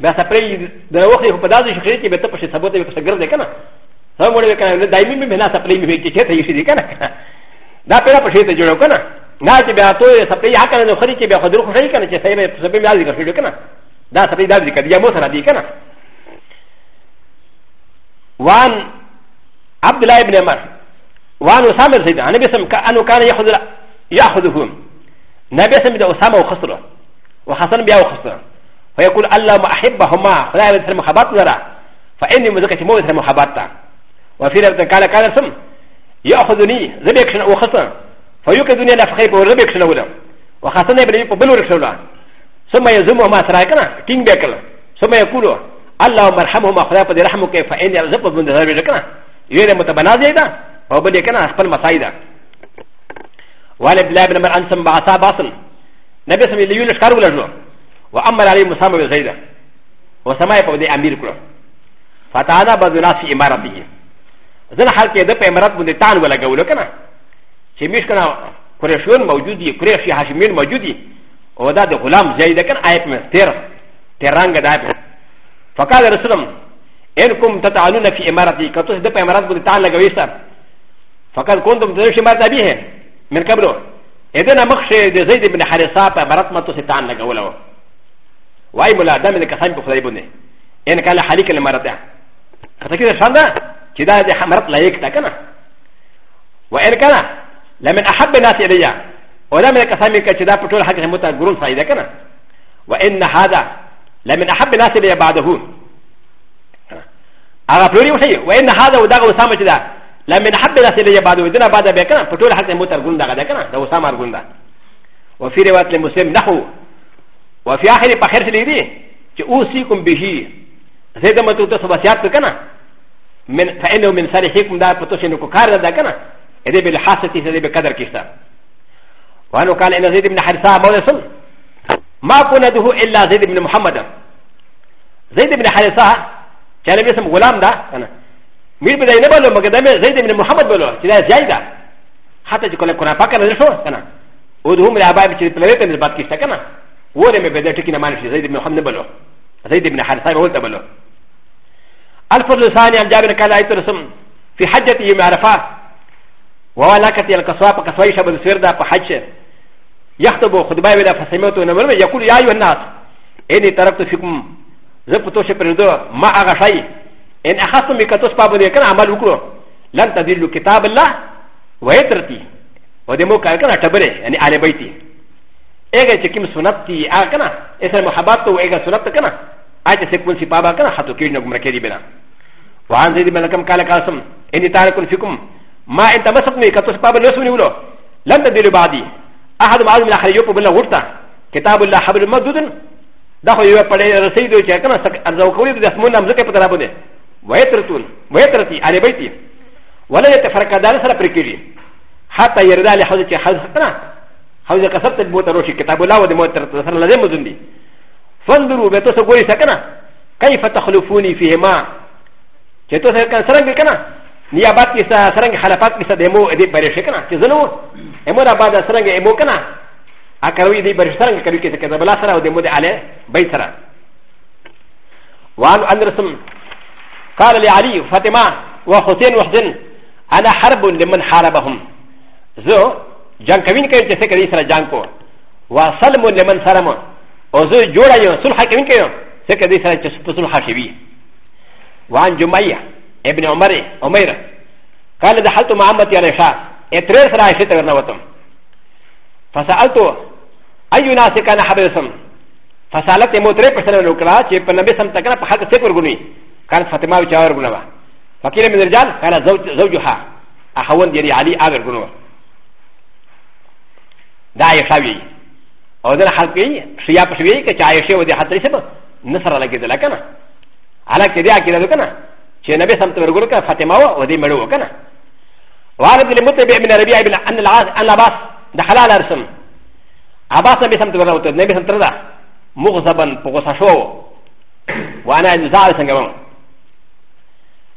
بیا سپید در وقتی خوب دازو شکری که بیتا پشت سبوت بیتا گرده کنه سو مولی بکنه دائمی می بنا سپید می بکنه چه تیشی دی کنه دا پیدا پشت جوڑو کنه نا چه بیا تو سپید یا کنه خری که بیا خود رو خوشی کنه چه سپید بیا ذکر شدو کنه دا سپید دا ذکر یا موتر دی کنه وان عبد الله بن عمر وان اسامه زيد انا بسم كانه كان ياخذ ياخذهم نبي سمي ده أسامة وخسره وحسن بيا وخسره ويقول اللهم أحبهما فلا يرد المحبات نرى فإني مزكة موت المحبات وفي ربط قال قال سم يأخذني زبيك شنو وخسر فيوكدني أنا فخيب وربيك شنو ولا وخسرني بلي بلور شنو ثم يزمهما سرايكنا كين بيكلا ثم يقول اللهم ارحمهما فلا قد رحمك فإني أرزقك من ذنبك يرى متبنى زيدا وبلي كنا أخبر مسايدا ولا بلا بن مر انسم بعثا باطل نبي سمي ليون شكار ولا نو وامر عليه مسامه زيدا وسماي بودي امير كلو فتعالى بعض الناس في امارته زن حال کې د په امارات ا تان ولا غولو کنه چې مش کنه قریشون موجود دي قریشي هاشمین موجود دي او دا د ا د غلام زيد کنه آية م مستر ترنګ دا آية. فقال رسولم انكم تتعالون في إ ا م ر ت امارتي كتوس د په امارات ت تان لګوي سر فقال كنتم تدرسون ما تبيه من قبله إذن مخشى زيد بن حارثة عبارات ما تستعان لقوله وأي ملا دم الكسام بخليبوني إن كان حليك المرتع فتكيد الشرطة كده هذه حمرت لا يكتا وإن كان لمن أحب الناس إليا ولا من الكسام كده بطول حاجة موتا قرون سايده كنا وإن هذا لمن أحب الناس إليا بعده أغفلوني وشيء وإن هذا وداغ وسامة كده لمن حب ا ل س ل ي بعد ودنا بعد بكنا فتول حتى موتر غندا غدكنا لو سامر غندا وفي روايه المسلم نحو وفي اخر بخير سليدي اوصيكم به زيد ما تقول تصبحات كنا من فانه من صالحكم دار فتوشن كوكار دكنا اذا بالحاسه اذا بقدر كشتا وانا قال ان زيد بن حرثه مولسم ما كنا له الا زيد بن محمد زيد بن حرثه كان اسم غلام دا أنا. ミルベネバルマガダメゼディメモハマドロ、キラジャイダ。ハタジコレコラパカナルショー、カナ。ウドウムラバイチプレーンズバキスタカナ。ウォレメベデチキナマシゼディメハムドロ。ゼディメハサイウォルダブロ。アルフォルサニアンジャベルカライトルソン、フィハジャティユメアラファ。ウォアラカティアルカソワパカソイシャブルスウェルダパハチェ。ヤトボウ、ホドバイウダファセミオトナムルメ、ヤクルヤユナ。エニタラクトフィクム、ゼプトシェプルド、マアガシャイ。ان اخذتم بكتوس بابو ديكا عمل وكرو لن تدلوا كتاب الله ويترتي ودمو كاكنا تبري يعني على بيتي اجا تكيم سنتي اكنا اسال محباتو واجا سنتكنا اجا سيكون في بابا كنا حتى كيرنا مركزي بنا وعن زيد ملكم قال قاسم اني تارك فيكم ما انت مسكني كتوس بابو يسوني ولو لن تدلوا بعدي احد معلوم الاخر يوكو بلا غرطه كتاب الله حبل مدودن دخل يوقف على رسيدو كنا ارزوكوي بدسمون نمزكي بترابوني ويترتون ويترتي على بيتي ولا يتفرق دار سر بركيجي حتى يرد على حوزة حوزة حوزة كسبت الموت روشي كتاب الله ودي موت ترتسر لازم مزندي فانظروا بيتوسو قولي سكنا كيف تخلفوني فيهما كتوسو كان سرنجي كنا نيابات كيسا سرنجي خلافات كيسا ديمو ادي بريشي كنا كزنو امورا بعد سرنجي امو كنا اكروي دي بريشي سرنجي كروي كيسا كتاب الله سرا ودي موت على بيت سرا وعن أن رسم قال لي علي لعلي فاطمه وحسين وحسين انا حرب لمن حاربهم زو جانكوين كيف تسكري سر جانكو وسلم لمن سلم وزو جورا يو سلحا كوين كيو سكري سر سلحا شبي وعن جمعيه ابن عمر عمر قال دخلت مع امتي على شاه اتريس رايشه تغنوتم فسالت اي ناس كان حبسهم فسالت موتري بسنه لوكرا شيء فنبسم تكره فحق سكر غني كان فاطمه وشاور بنوى فكيل من الرجال كان زوجها اخوان ديري علي امر بنوى دا يشاوي او دا حقي شياب شوي كشايشي ودي حتى يسبب نصر على كده لكنا على كده كده لكنا شيء نبي سمت برغلك فاطمه ودي مروه كنا وعرض للمتبع من ربيع بن ان العاز ان عباس دخل على رسم عباس نبي سمت برغلك نبي سمت رضا مغضبا فغصه شو وانا انزال سنگمون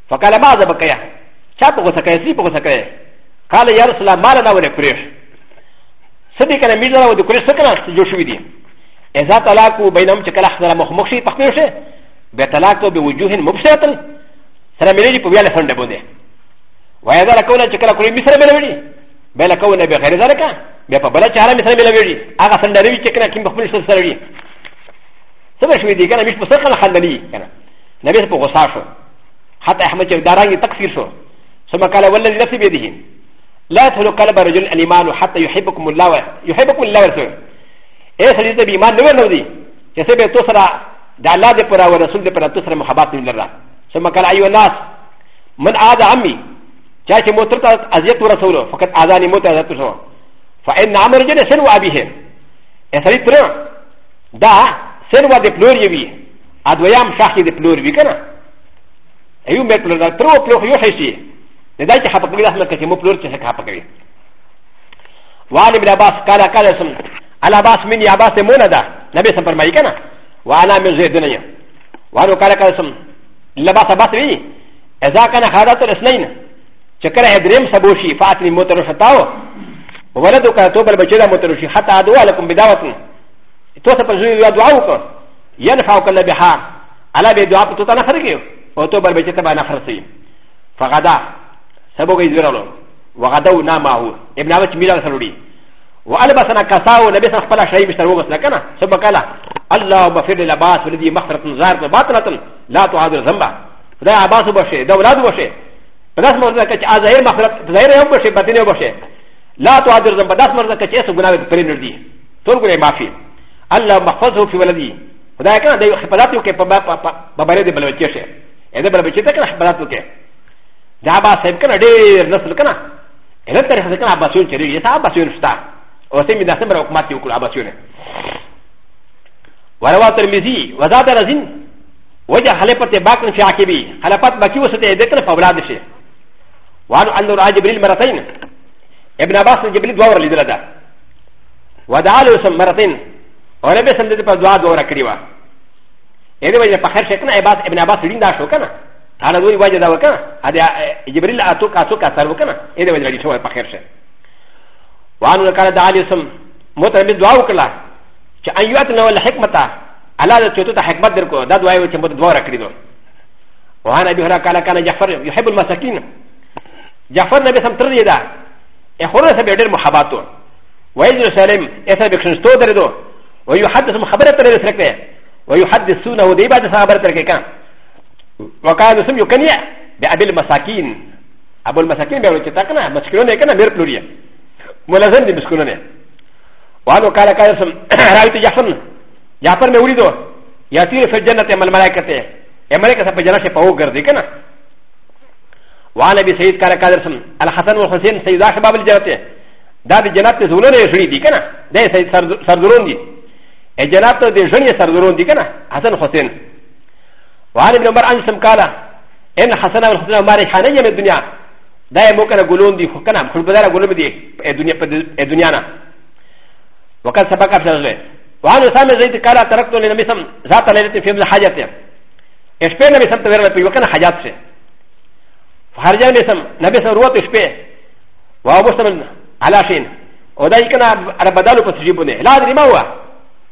فقال ماذا بكيا شاب وسكايا سيب وسكايا قال يا رسول الله ما لنا ولا كريش سبي كان ميزانا ودكريش سكنا جوشوي دي اذا طلاقوا بينهم شكل احضر مخمخشي تخميرشه بطلاقوا بوجوه مبشره سلام عليكم بيانا فندبوني وإذا لكونا شكل كريم مثل بلبني بل كونا بغير ذلك بابا بلا شهر مثل بلبني اغا فندبوني شكل كيم بخمش سربي سبب شوي دي كان مش بسرقه الحندلي كان نبي سبب غصاشو حتى احمد جداران تكفير شو ثم قال والذي نفسي بيده لا تهلك قلب رجل الايمان حتى يحبكم الله يحبكم الله ورسوله ايه سجد بايمان نور نودي يسبب تسرى دعلا دي برا ورسول دي برا تسرى محبات من الله ثم قال ايها الناس من عاد عمي جاءت موترتا ازيت رسوله فقد اذاني موت ازيت رسوله فان عمر جل سن وابيه ايه سجد ترى دا سن ودي بلور يبي ادويام شاكي دي بلور يبي كنا よめくるだとおぷろよへし。でだけはぱくりだなかけもぷろちゃかぱくり。わりみらばすからからすん。あらばすみにあばせもなだ。なべさんぱまいかな。わなみぜでね。わのからからすん。らばさばすみ。えざかなはだとですね。チェカラエデレムサボシファティモトロシャタオ。わらどかとばばちらもとろしはたどわらこんびだわくん。とさぱずよどわくん。やんはおかなべは。あらべどわくとたなはるけよ。او تو بر بچته باندې خرسي فغدا سبو گئی زرالو وغدو نامه ابن عباس میرا سرودی والبسنا كساو نبي صلى الله عليه وسلم وغسل كنا سبقالا اللهم فر لباس ولدي مغفرة زارة باطلة لا تعادل ذنبا فدا عباس بشي دا ولاد بشي فدا اسم مرزا كش آزهي مغفرة ظاهر يوم بشي بطن يوم بشي لا تعادل ذنبا دا اسم مرزا كش اسم قناة برين ردي تول قناة مافي اللهم احفظه في ولدي فدا كنا دا يخفلاتيو كي ببارد بلوتيشي ا د ب ل ب ي ت ك ن ا بلاتو كي د ا ب ا س ي ب ك ن ا دير نسل كنا ا ل ت ر ح ز ك ن ا ب ا س و ن شريك يتا ب ا س و ن شتا و سيمي د ا س م ر ا و ك م ا ت ي و ك ل ا ب ا س و ن وروا ترمزي وزاد رزين وجه خلفت باكن في عكبي خلفت باكي وسطي ذكر فولادشي وعن ان رعى جبريل مرتين ابن عباس جبريل دور لدرجه ودعا له مرتين ولم يسند دعاء دور كريمه ا ن ي و ا ي ن ا فهر شكنا عباد ابن عباس ليندا شوكنا تعالى دوي واجد وكنا هذا جبريل اتوك اتوك اتوك وكنا ا ن ي و ا ي ن ا شوكنا فهر شك وعن وكاله دعالي سم متربي دعوكلا ان ياتنا ولا حكمتا على ذا تشوتا حكمت دركو دا دعوي وشمت دورا كريدو وعن ابي هريره قال كان جعفر يحب المساكين جعفر نبي سم تريدا اخونا سبيدر محباتو ويجر سالم اثر بكشن ستودردو ويحدث مخبرة تريد سلكتها ويحدثونه دي بعد صحابه تركيكا وكان اسم يكنيا بابي المساكين ابو المساكين بابي تتكنا مسكونه كنا بير بلوريا ملازم دي مسكونه وانو قال قال اسم (clears throat) رايت جحفن جحفن مولي دو ياتي في الجنه من الملائكه الملائكه سب جنه شي پاو گردي كنا وعن ابي سعيد قال قال اسم الحسن والحسين سيدا شباب الجنه دا دي جنات زونه نه شري دي كنا دا سيد سردرون دي ا ج ن ا ب ت د ج ن ي سردرون دي كنا حسن حسين وعن ابن عمر ان سم قال ان حسن الحسن عمر خانه من الدنيا دا يمكن غلون دي كنا خل بدار غلون دي الدنيا الدنيا نا وقد سبق في الزوي وعن سامي زيد قال تركت لنبي سم ذات ليله في يوم الحاجه اشبه نبي سم تغير في وكان حاجات سي فخرج نبي سم نبي سم روت اشبه وابو سم على شين وذلك انا بدلوا بتجيبني لا ادري ما هو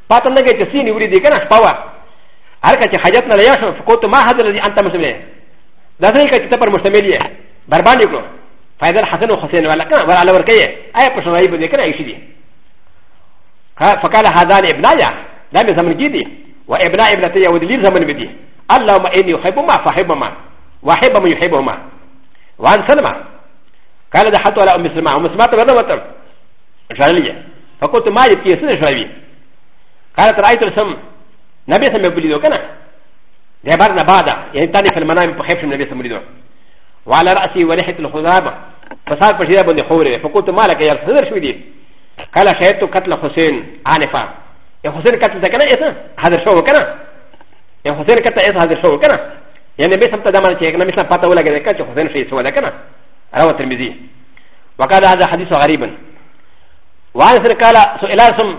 パタンゲチシニウリディケナスパワーアルカチハジャタナヤションフコトマハザリアンタムセメダゼリカチタパムセメリアババニコファイザーハザノホセンワラカンワラワケエアプショナイブディケナイシディファカラハザーエブナヤダメザムギディワエブナエブナテヤウディリザムビディアラマエニュヘボマファヘボマワヘボマユヘボマワンセルマカラダハトラオミスマオミスマトラダワタジャリアファコトマイキエスネジャリア ك ا ا ن ن ت ت ر ر ي ي ي س س م م ب ب ل د و د رايت السم نبي سمي بلدو كنا دبر ا يعني تاني في المنام بخيف من نبي سمي وعلى راسي ولحيه الخزامه فصار بشير بن خوره فقلت مالك يا صدر شو دي قال شهدت قتل حسين عنفا يا حسين قتل كنا ايه هذا شو كنا يا حسين قتل ايه هذا شو كنا يعني نبي سمت دامنا شيء كنا مثل باتا ولا كذا كنا حسين شيء سوى كنا روى الترمذي وقال هذا حديث غريب وعن قال سئل رسم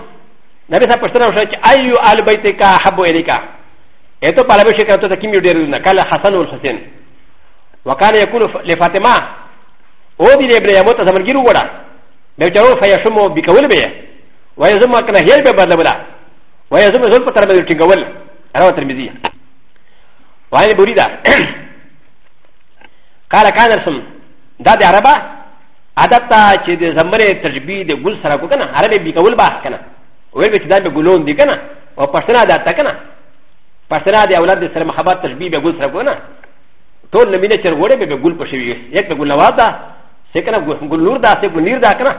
なべさぷしらをしゃいよあるべてかはぼえりか。えとパラベシカとたきみでるなかれはさのさせん。わかれやくるレファテマ。おびれぶれやもたさまぎるわら。レチャオファヤシュモビカウルベエ。わやずまかなへべばだぶら。わやずまずぱたらべるきがわら。あらたみじ。わやぶりだ。カラカナソン。だであらば。あだたちでざまれたじびでぐるさらこかな。あらべびかうるばかな。(clears throat) ويبقى تدعي بقولون دي كنا وقشتنا دا تكنا قشتنا دي أولاد سر محبات تشبيه بقول سرقونا تول نمينة شرغوري بقول بشويه يك بقول نواد دا سيكنا بقول نور دا سيك نير دا كنا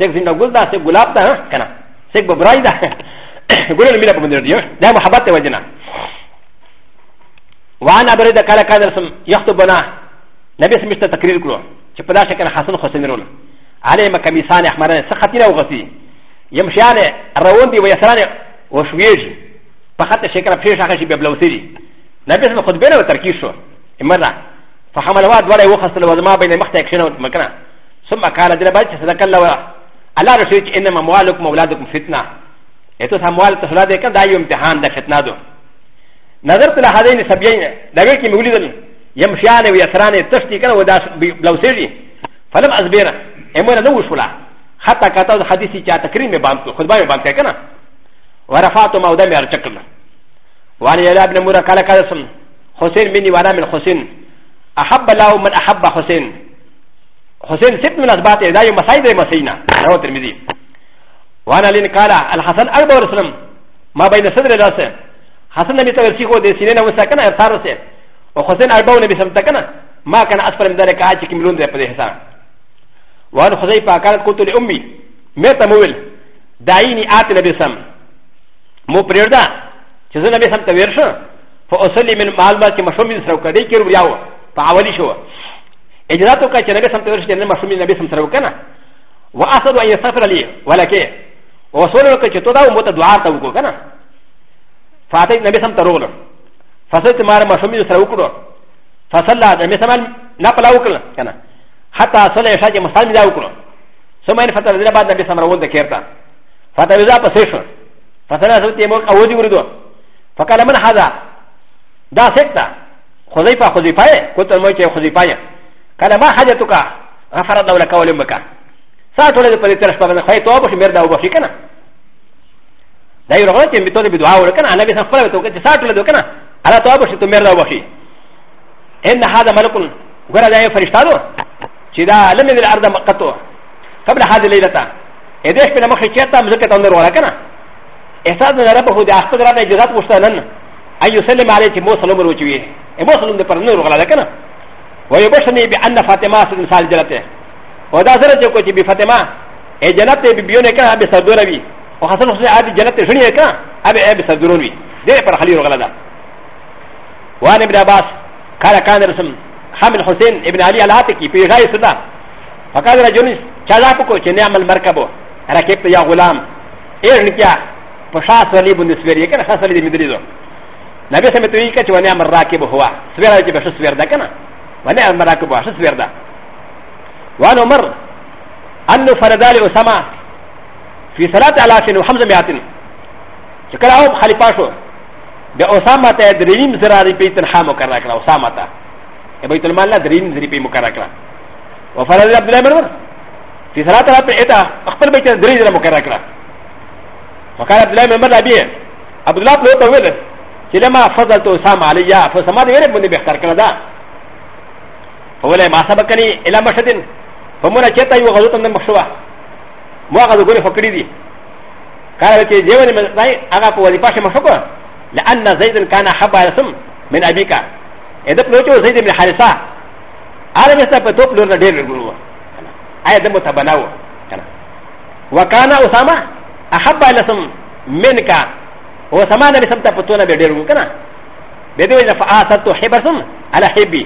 سيك زندا قول دا سيك قلاب دا كنا سيك ببراي دا (coughs) قول نمينة بمدر دي دا محبات توجنا وانا بريد كالا كان رسم يخطبنا نبي سمشت تقرير كلو شبدا شكنا حسن حسن رول عليه مكاميسان احمران سخطين وغطيه يمشيانه روندي ويسرانه وشويج فخط شكرا بشيش اخشي ببلوسيجي نبي اسمه خطبينه وتركيشه امرا فحملوا دوار وخصل وزما بين مختك شنو مكانه ثم قال دلبات صدق الله الله رشيد انما اموالكم واولادكم فتنه اتوس اموال تسلاده كان دايو امتحان دا فتنه دو نظرت الى هذين السبيين دغيكي مولدن يمشيانه ويسرانه تشتي كان ودا بلوسيجي فلم اصبر امرا نوشولا حتى كاتا الحديث جاء تكريم بامك خطبه بامك كنا ورفعت مودا من ارتقنا وعن يلا بن مورا قال كاسم حسين مني وانا من حسين احب الله من احب حسين حسين ست من اثبات اذا يوم مسعيد مسينا رواه الترمذي وانا لين قال الحسن اربع وسلم ما بين صدر راسه حسن نبي تغير شيخو دي سينينا وساكنا ارسال راسه وحسين اربع نبي سمتكنا ما كان اسفل من ذلك عاجك ملون ذي حسان وان خزي پاکار کوتو له امي مې تمويل دايني ات نبي سم مو پرېردا چې زه نبي سم تویر شو فاصلي من معلومات کې مشوم سره کړی کې ریاو تعاولي شو اجراتو کا چې نبي سم تویر شي نه مشوم نبي سم سره وکنه واصل ان يسافر لي ولكن وصولو کې چې تو دا مو ته دعا ته وکړه کنه فاتح نبي سم ترول فصلت مار مشوم سره وکړو فصلى نبي سم نه پلاو کړ کنه حتى صلى الله عليه وسلم يقول ثم ان فتى الزرابه النبي صلى الله عليه وسلم كيرتا فتى الزرابه سيشن فتى الزرابه يقول اودي وردو فقال من هذا دا سكتا خزيفه خزيفه كنت الموت خزيفه قال ما حاجتك غفر الله لك ولمك ساتولى قد ترشف من خيط وابوش مردا وبوشي كنا لا يرغب ان يكون بدعاء ولكن انا بس اقول لك ساتولى دوكنا على توابوش تمردا وبوشي ان هذا ملك غير ذا فرشتادو چې دا لم د الارض مقتو قبل هذه الليله اده په مخه کې ته مزه ته اندر وره کنه احساس نه رب هو د اخر راته اجازه پوښتنه نن اي يسلم عليه چې مو سلام وروچوي اي مو سلام دې پر نه ورغلا کنه ويبشني بان فاطمه سن سال جلته ودا سره چې کوتي بي فاطمه اي جنت بي بيونه کنه به سردور وي او حسن حسين عادي جنت شنو کنه ابي ابي سردور وي دې پر خلي ورغلا ده وان ابن عباس قال كان رسول حمل حسين ابن علي الهاتكي في غاية سدا فقال رجل شادابكو شنعم المركبو ركبت يا غلام ايه نكيا فشاس ولي بند سويري كان خاص لي مدريدو نبي سمتوي كتش ونعم الراكب هو سويرا جيب شو سوير دا كنا ونعم الراكب هو شو سوير دا وعن عمر أنه فردا لأسامة في صلاة علاف وحمزة مئات شكرا هم خليفة شو بأسامة تدريم زراري بيتن حامو كرنا كنا أسامة بیت المال لا درین زری په مقرره کړه وفرض عبد الله بن عمر چې سره تر په اته خپل بیت درین زری مقرره کړه وقال عبد الله بن عمر ابي عبد الله بن عمر ویل چې لما فضلت اسامه علي فسما دې ورته باندې بهتر کړه دا فولای ما سبقني الى مشدن فمونه چته یو غلط نه مخشوه ما غلط ګوري فکړې دي قال چې دیونه مې ځای هغه په وظیفه شمه شو لأن زيد كان حبا رسم من أبيك ا د پ ل و ج و زيد بن حارثه عرب استا په توپ لور ډېر ګورو اي د متبناو وكان اسامه احب لسم منك وسما د لسم ته پتون به ډېر وکنا به دې نه فاعت حبسم على حبي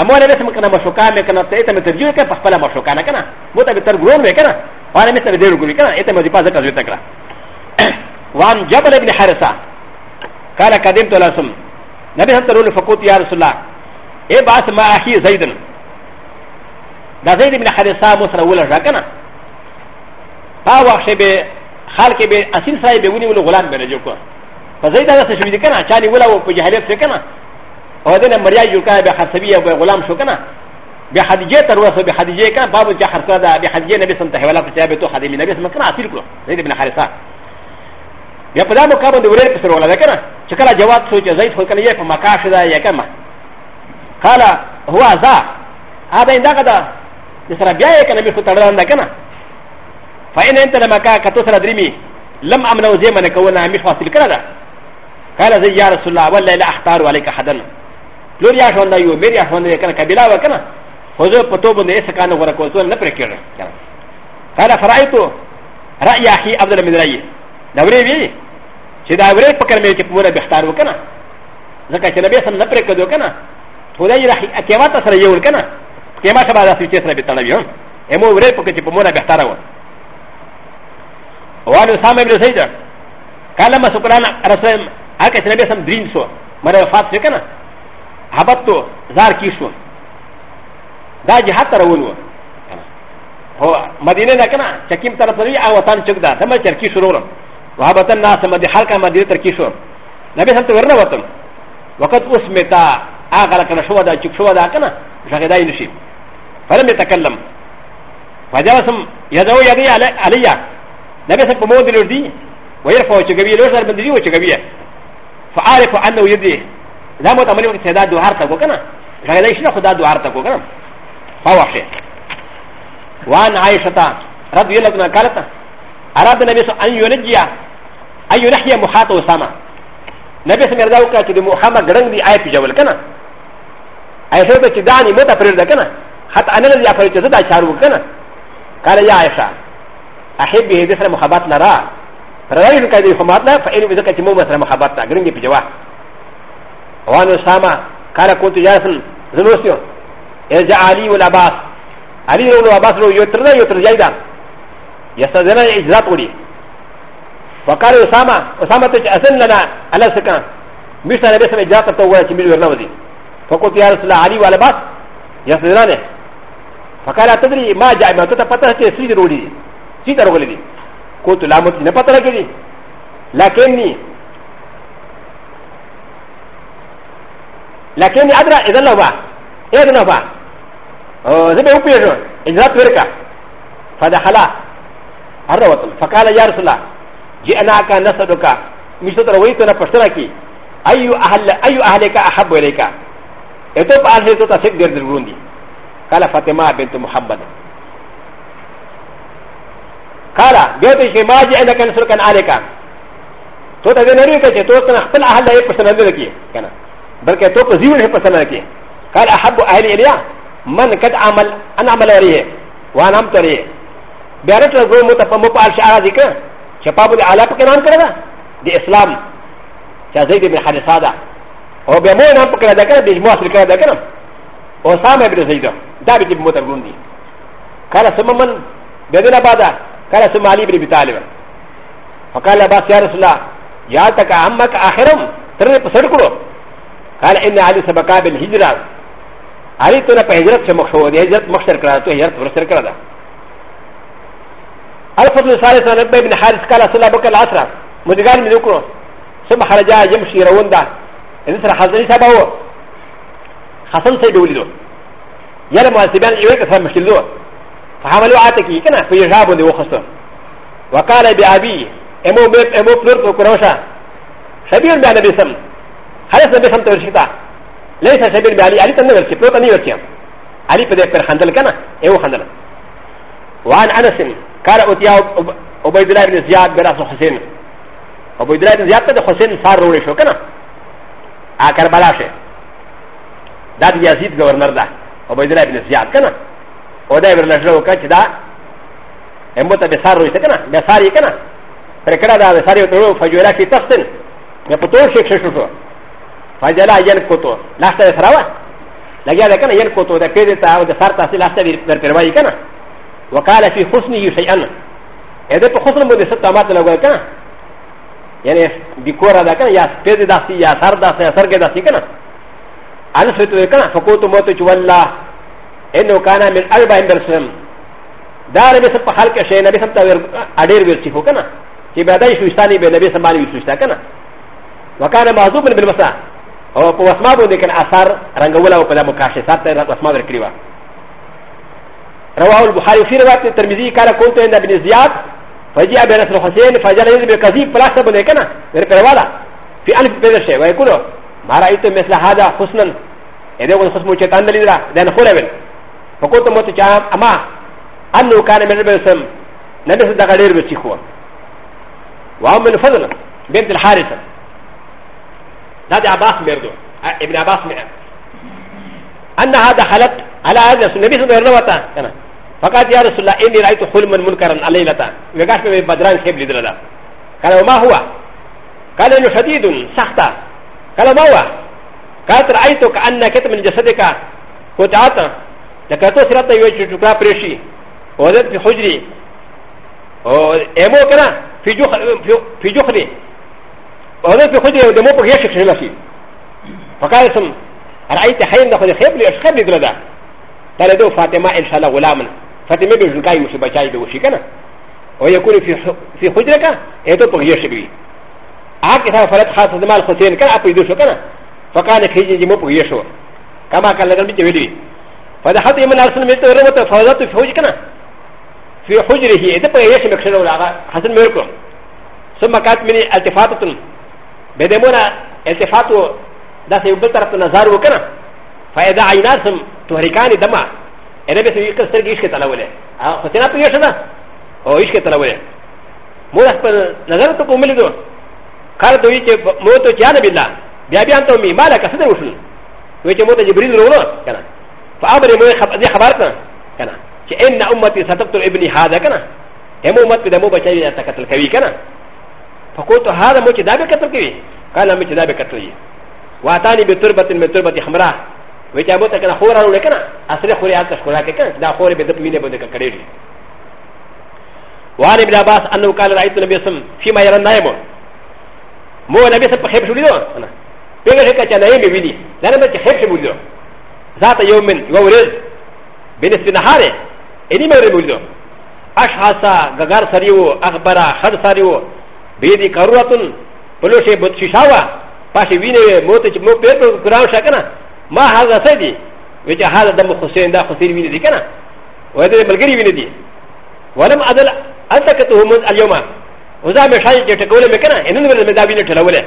اما له لسم کنه مشوکا مې کنه ته ته ترجمه کې په خپل مشوکا نه کنه مو ته تر ګورم کنه وانا مې ته ډېر ګورې کنه اته مې پازه کړو تکړه وان جبل بن حارثه قال قدمت لسم نبي هم ترون فقط يا رسول الله اي باس ما اخي زيد دا زيد بن حارثه مسرا ولا راكنا با وخت به خلک به اصل سره به ونی ول غلام به جوړ کو فزيد دا څه شوی کنه چالي ولا او په جهالت څه کنه او دنه مریا جوړ کړه به خصبيه او غلام شو کنه به خدیجه تر وسه به خدیجه کنه باب جهر کړه به خدیجه نبی سنت حواله ته به تو خدیجه نبی سنت کنه اصل کړه زيد بن حارثه やっぱりもかばんで売れるからだから、チカラジャワツウジャザイフォルカニエフォマカシダヤカマ。カラ、ホワザー、アベンダガダ、デサラビアヤカナビフォタランダカナ。ファイナンテラマカカトサラディミ、ラムアムノゼマネカウナミファスリカラ。カラゼヤラスラワレラアタウアレカハダン。ロリアションダユ、メリアションダヤカナカビラワカナ。ホゾポトボネエサカナウォラコゾンネプレキュラ。カラファライト、ラヤヒアブダメダイ。だぶれびしだぶれぱかめきもらべたるかな。だかちなべさんのプレカドかな。ほらいらあけわたされようかな。けましゃばらすいちゃらべたらびよん。えもうれぱかきもらべたらわ。わるさめるせいだ。かなまそこらなあらせん。あかちなべさん dream so。まだファッションかな。はばっと、ざきしゅん。だじはたらうんわ。هو مدينه لكنا شكيم ترى طريقه وطن شكدا ثم شركي شرورا وهبت الناس مدي حلقه مدينه تركيشو نبي سنت ورنا وتم وقد اسمتا اغلى كان شو دا تشوف شو دا كان شغدا ينشي فلم يتكلم فجلسم يدعو يدي علي علي نبي سنت بمود الردي ويرفع وجهي لو سر بندري وجهي فعارف انه يدي لا متعمل وقت سدا دوار تكو كان شغدا يشنا خدا دوار تكو كان فواشي وان عائشه رضي الله عنها قالت اراد النبي ان ينجي ايو نحيا محاط وسامه نبي سمير داوكا كي دي محمد غرنج دي ايات جول كنا اي سيدة كي داني متى فرير دا كنا حتى انا الذي افريت زد اشارو كنا قال يا عائشة احب به دي سر محبات نرى فرأيو كي دي محمد فإنو بذكا تمو مسر محبات غرنج دي بجوا وانا سامه قال كنت جالسا زنوسيو ارجع علي والعباس علي والعباس رو يترنا يترجع دا يستاذنا اجزات وليه وقال اسامه اسامه تجاسن لنا على سكان مشت انا بس جاءت تقول تميل ورنودي فقلت يا رسول الله علي وعلى باس يا سيدنا فقال تدري ما جاء ما تتفتح سيد رولي سيد رولي قلت لا مت نفتح لكني لكني لكني ادرى اذا لو با اذا لو با زبي اوبيرو اجرات وركا فدخل الروتل فقال يا رسول الله جئنا کا نسد کا مشتر وی تو نہ پشترا کی ایو اہل ایو اہل کا احب الیکا اتو پال ہے تو تصدیق دیر دل گوندی قال فاطمہ بنت محمد قال بیت شی ما جئنا کا نسد کا الیکا تو تے نہیں کہ تو تن خپل اہل ہے پسند نہ کی کنا بلکہ تو کو زیور ہے پسند نہ کی قال احب اہل الیا من قد عمل ان عمل رہی ہے وانا عمل رہی ہے بیرت لگو متپم پال شاہ ذکر شباب العلا پا کنام کرده دی اسلام چا زید ابن حدثا ده او بیا مو نام پا کرده کرده دی مواصل کرده کرده او سام ابن زید دا بی جب موتر گون دی کالا سم من بیدن آبادا کالا سم علی بن بطالب فقال عباس یا رسول اللہ یا تک عمک آخرم ترنے پسر کرو قال ان علی سبقا بالحجرات علی تو نا پا حجرت سے مخشو دی حجرت مخشر کرده تو حجرت ورسر کرده الفضل الثالث عن ابي بن حارث قال صلى بك العصر مدقال من ذكره ثم خرج يمشي روندا انسر حزني سبعه حسن سيد ولده يلا مؤسبان يويك سلام مشلوه فحملوا عاتكي كنا في يجابه دي وخصه وقال بأبي امو بيب امو فلورت وكروشا شبيه بأن نبي سم حدث نبي سم تورشتا ليس شبيه بألي علي تنورشي فلورت انيورشي علي بدأ في الخندل كنا ايو خندل وعن أنس قال اوتيا عبيد الله بن زياد براس حسين عبيد الله بن زياد ته حسين سار روړې شو کنه ا کربلا شه دا د یزید گورنر ده عبيد الله بن زياد کنه او دا ورل شو کچ دا همو ته سار روړې کنه بیا سار یې کنه پر کړه دا سار یې ته فجورا کې تختن نه پتو شي کښ شو فجلا یل کوتو لاسته سره وا لګیا ده کنه یل کوتو دا پیډه تا او د سار تاسو لاسته ور پروي کنه وقال في حسنه شيئا اذا حسن بده ستامات لغا كان يعني بكورا دا كان يا سبيد داسي يا سر داسي يا سرق داسي كان انا سويت كان فقوت موت والله انه كان من اربع برسم دار بس بحال كشيء نبي سمتا ادير ويرتي هو كان في بعدين شو استاني بنبي سمالي يسوستا كان وكان معذوب بالمسا او په وسما باندې کنا اثر رنگول او په مکاشفات سره وسما ورکړي رواه البخاري في روايه الترمذي قال كنت عند ابن زياد فجاء بن الحسين فجاء يزيد بالكذب فلا سبب لكنا يعني روايه في الف بن الشيء ويقول ما رايت مثل هذا حسنا اذا يعني كنت حسن شيطان لله لان خلبل فقلت موت اما انه كان من البسم نبي صدق غير بشيخوه وهم من فضل بنت الحارثه هذا عباس مردو ابن عباس مردو انها دخلت على هذا النبي صلى الله عليه وسلم فقط يا رسول الله اني رايت حلما منكرا عليلة وقاش من بدران كبل دللا قال وما هو قال انه شديد سخطة قال ما هو قالت رايت كان كت من جسدك قطعت لكاتو سرطة يوجد شكرا بريشي وزدت في حجري امو كنا في جوخ في جوخري وزدت في حجري ودمو بخيشك شلاشي فقال اسم رايت حين دخل خبل خبل دللا だれどファテマインシャラウラムファテメビルガイムシバチャイドウシキナウヤクリフィホジレカエトポリシビアキハファレッハスマルホテンカアピドシュカナファカネキジモポリシュカマカレルビティビリファダハティマナスメトロボトファザトフィホジキナフィホジリヒエトポリシメクシュラハスメルコン ثم كانت مني التفاتة بدمونا التفاتو دا سيبتر نزار وكنا فاذا عيناسم تهركان دما انا بس يقص ترجي ايش كتلاوله اه فتنا بيش ده او ايش كتلاوله مو اخبر نظر تو كمل دو قال تو يجي مو تو جان بالله بيا بيا انت مي مالك كسد وشن ويجي مو جبريل رولا كان فابر مو خبر خبرتنا كان ان امتي ستقتل ابني هذا كان هم امتي دمو بچي اتقتل كوي كان فقلت هذا مو كتابه قتل كوي قال مو كتابه قتل واتاني بتربه من تربه حمراء ウィタボタからホラーの中、アスレホリアタスコラケカン、ダホリベトミネボデカカレリ。ワレブラバス、アンドカライトのベスム、フィマヤンダイモン。モーラベスプヘプシュリド。ペレカチャナエミビディ、ダメチヘプシュリド。ザタヨメン、ヨウレズ、ベネスピナハレ、エニメルブリド。アシハサ、ガガサリオ、アバラ、ハルサリオ、ベディカロアトン、ポロシェブシシャワ、パシウィネ、モテチモペルクラウシャカナ。ما هذا سيدي وجه هذا دم حسين دا حسين ويندي كنا وهذا بلغري ويندي ولم أدل أنتكته من اليوم وذا مشاي تقول مكنا إن نمر المدابين تلوله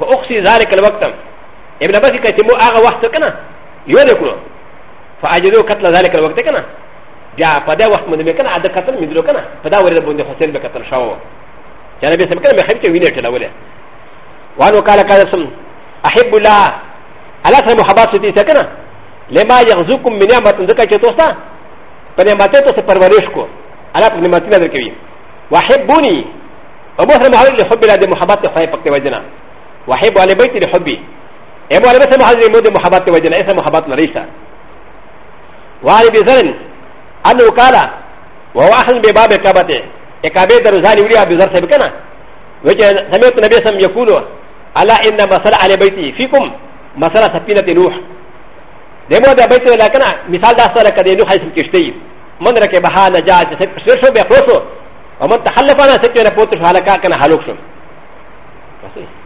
فأقصي ذلك الوقت ابن عباس كتمو آغا وقت كنا يولكو فأجدوا قتل ذلك الوقت كنا جاء فدا وقت من مكنا عدا قتل من ذلك كنا فدا ورد بند حسين بقتل شاو جانا بيسمكنا مخيمته ويندي تلوله وأنه قال قال سم أحب الله الله سره ا ستې ي کنه لما يغزوكم من يامات ذکر چې توستا په نعمت ته څه پرورش کو الله په نعمت نه درکوي وحبوني او مو سره محبت حب الله د محبت خو په کې وجنا وحب علي بيتي الحب اي مو علي بس محبت مو د محبت وجنا اسه محبت لريسا وعلي بزرن انه قال وهو احد بباب كعبته كعبه درزاني وري ابي ذر سبكنا وجه سمعت النبي صلى الله عليه وسلم يقول الا ان مثل علي بيتي فيكم مثلا سفينة نوح دمو دا بيتو لكنا مثال دا سارة كده نوح اسم كشتي من ركي بها نجاة سرشو بيخلصو ومن تحلفانا سكي رفوتو شو حلقا كنا حلوك شو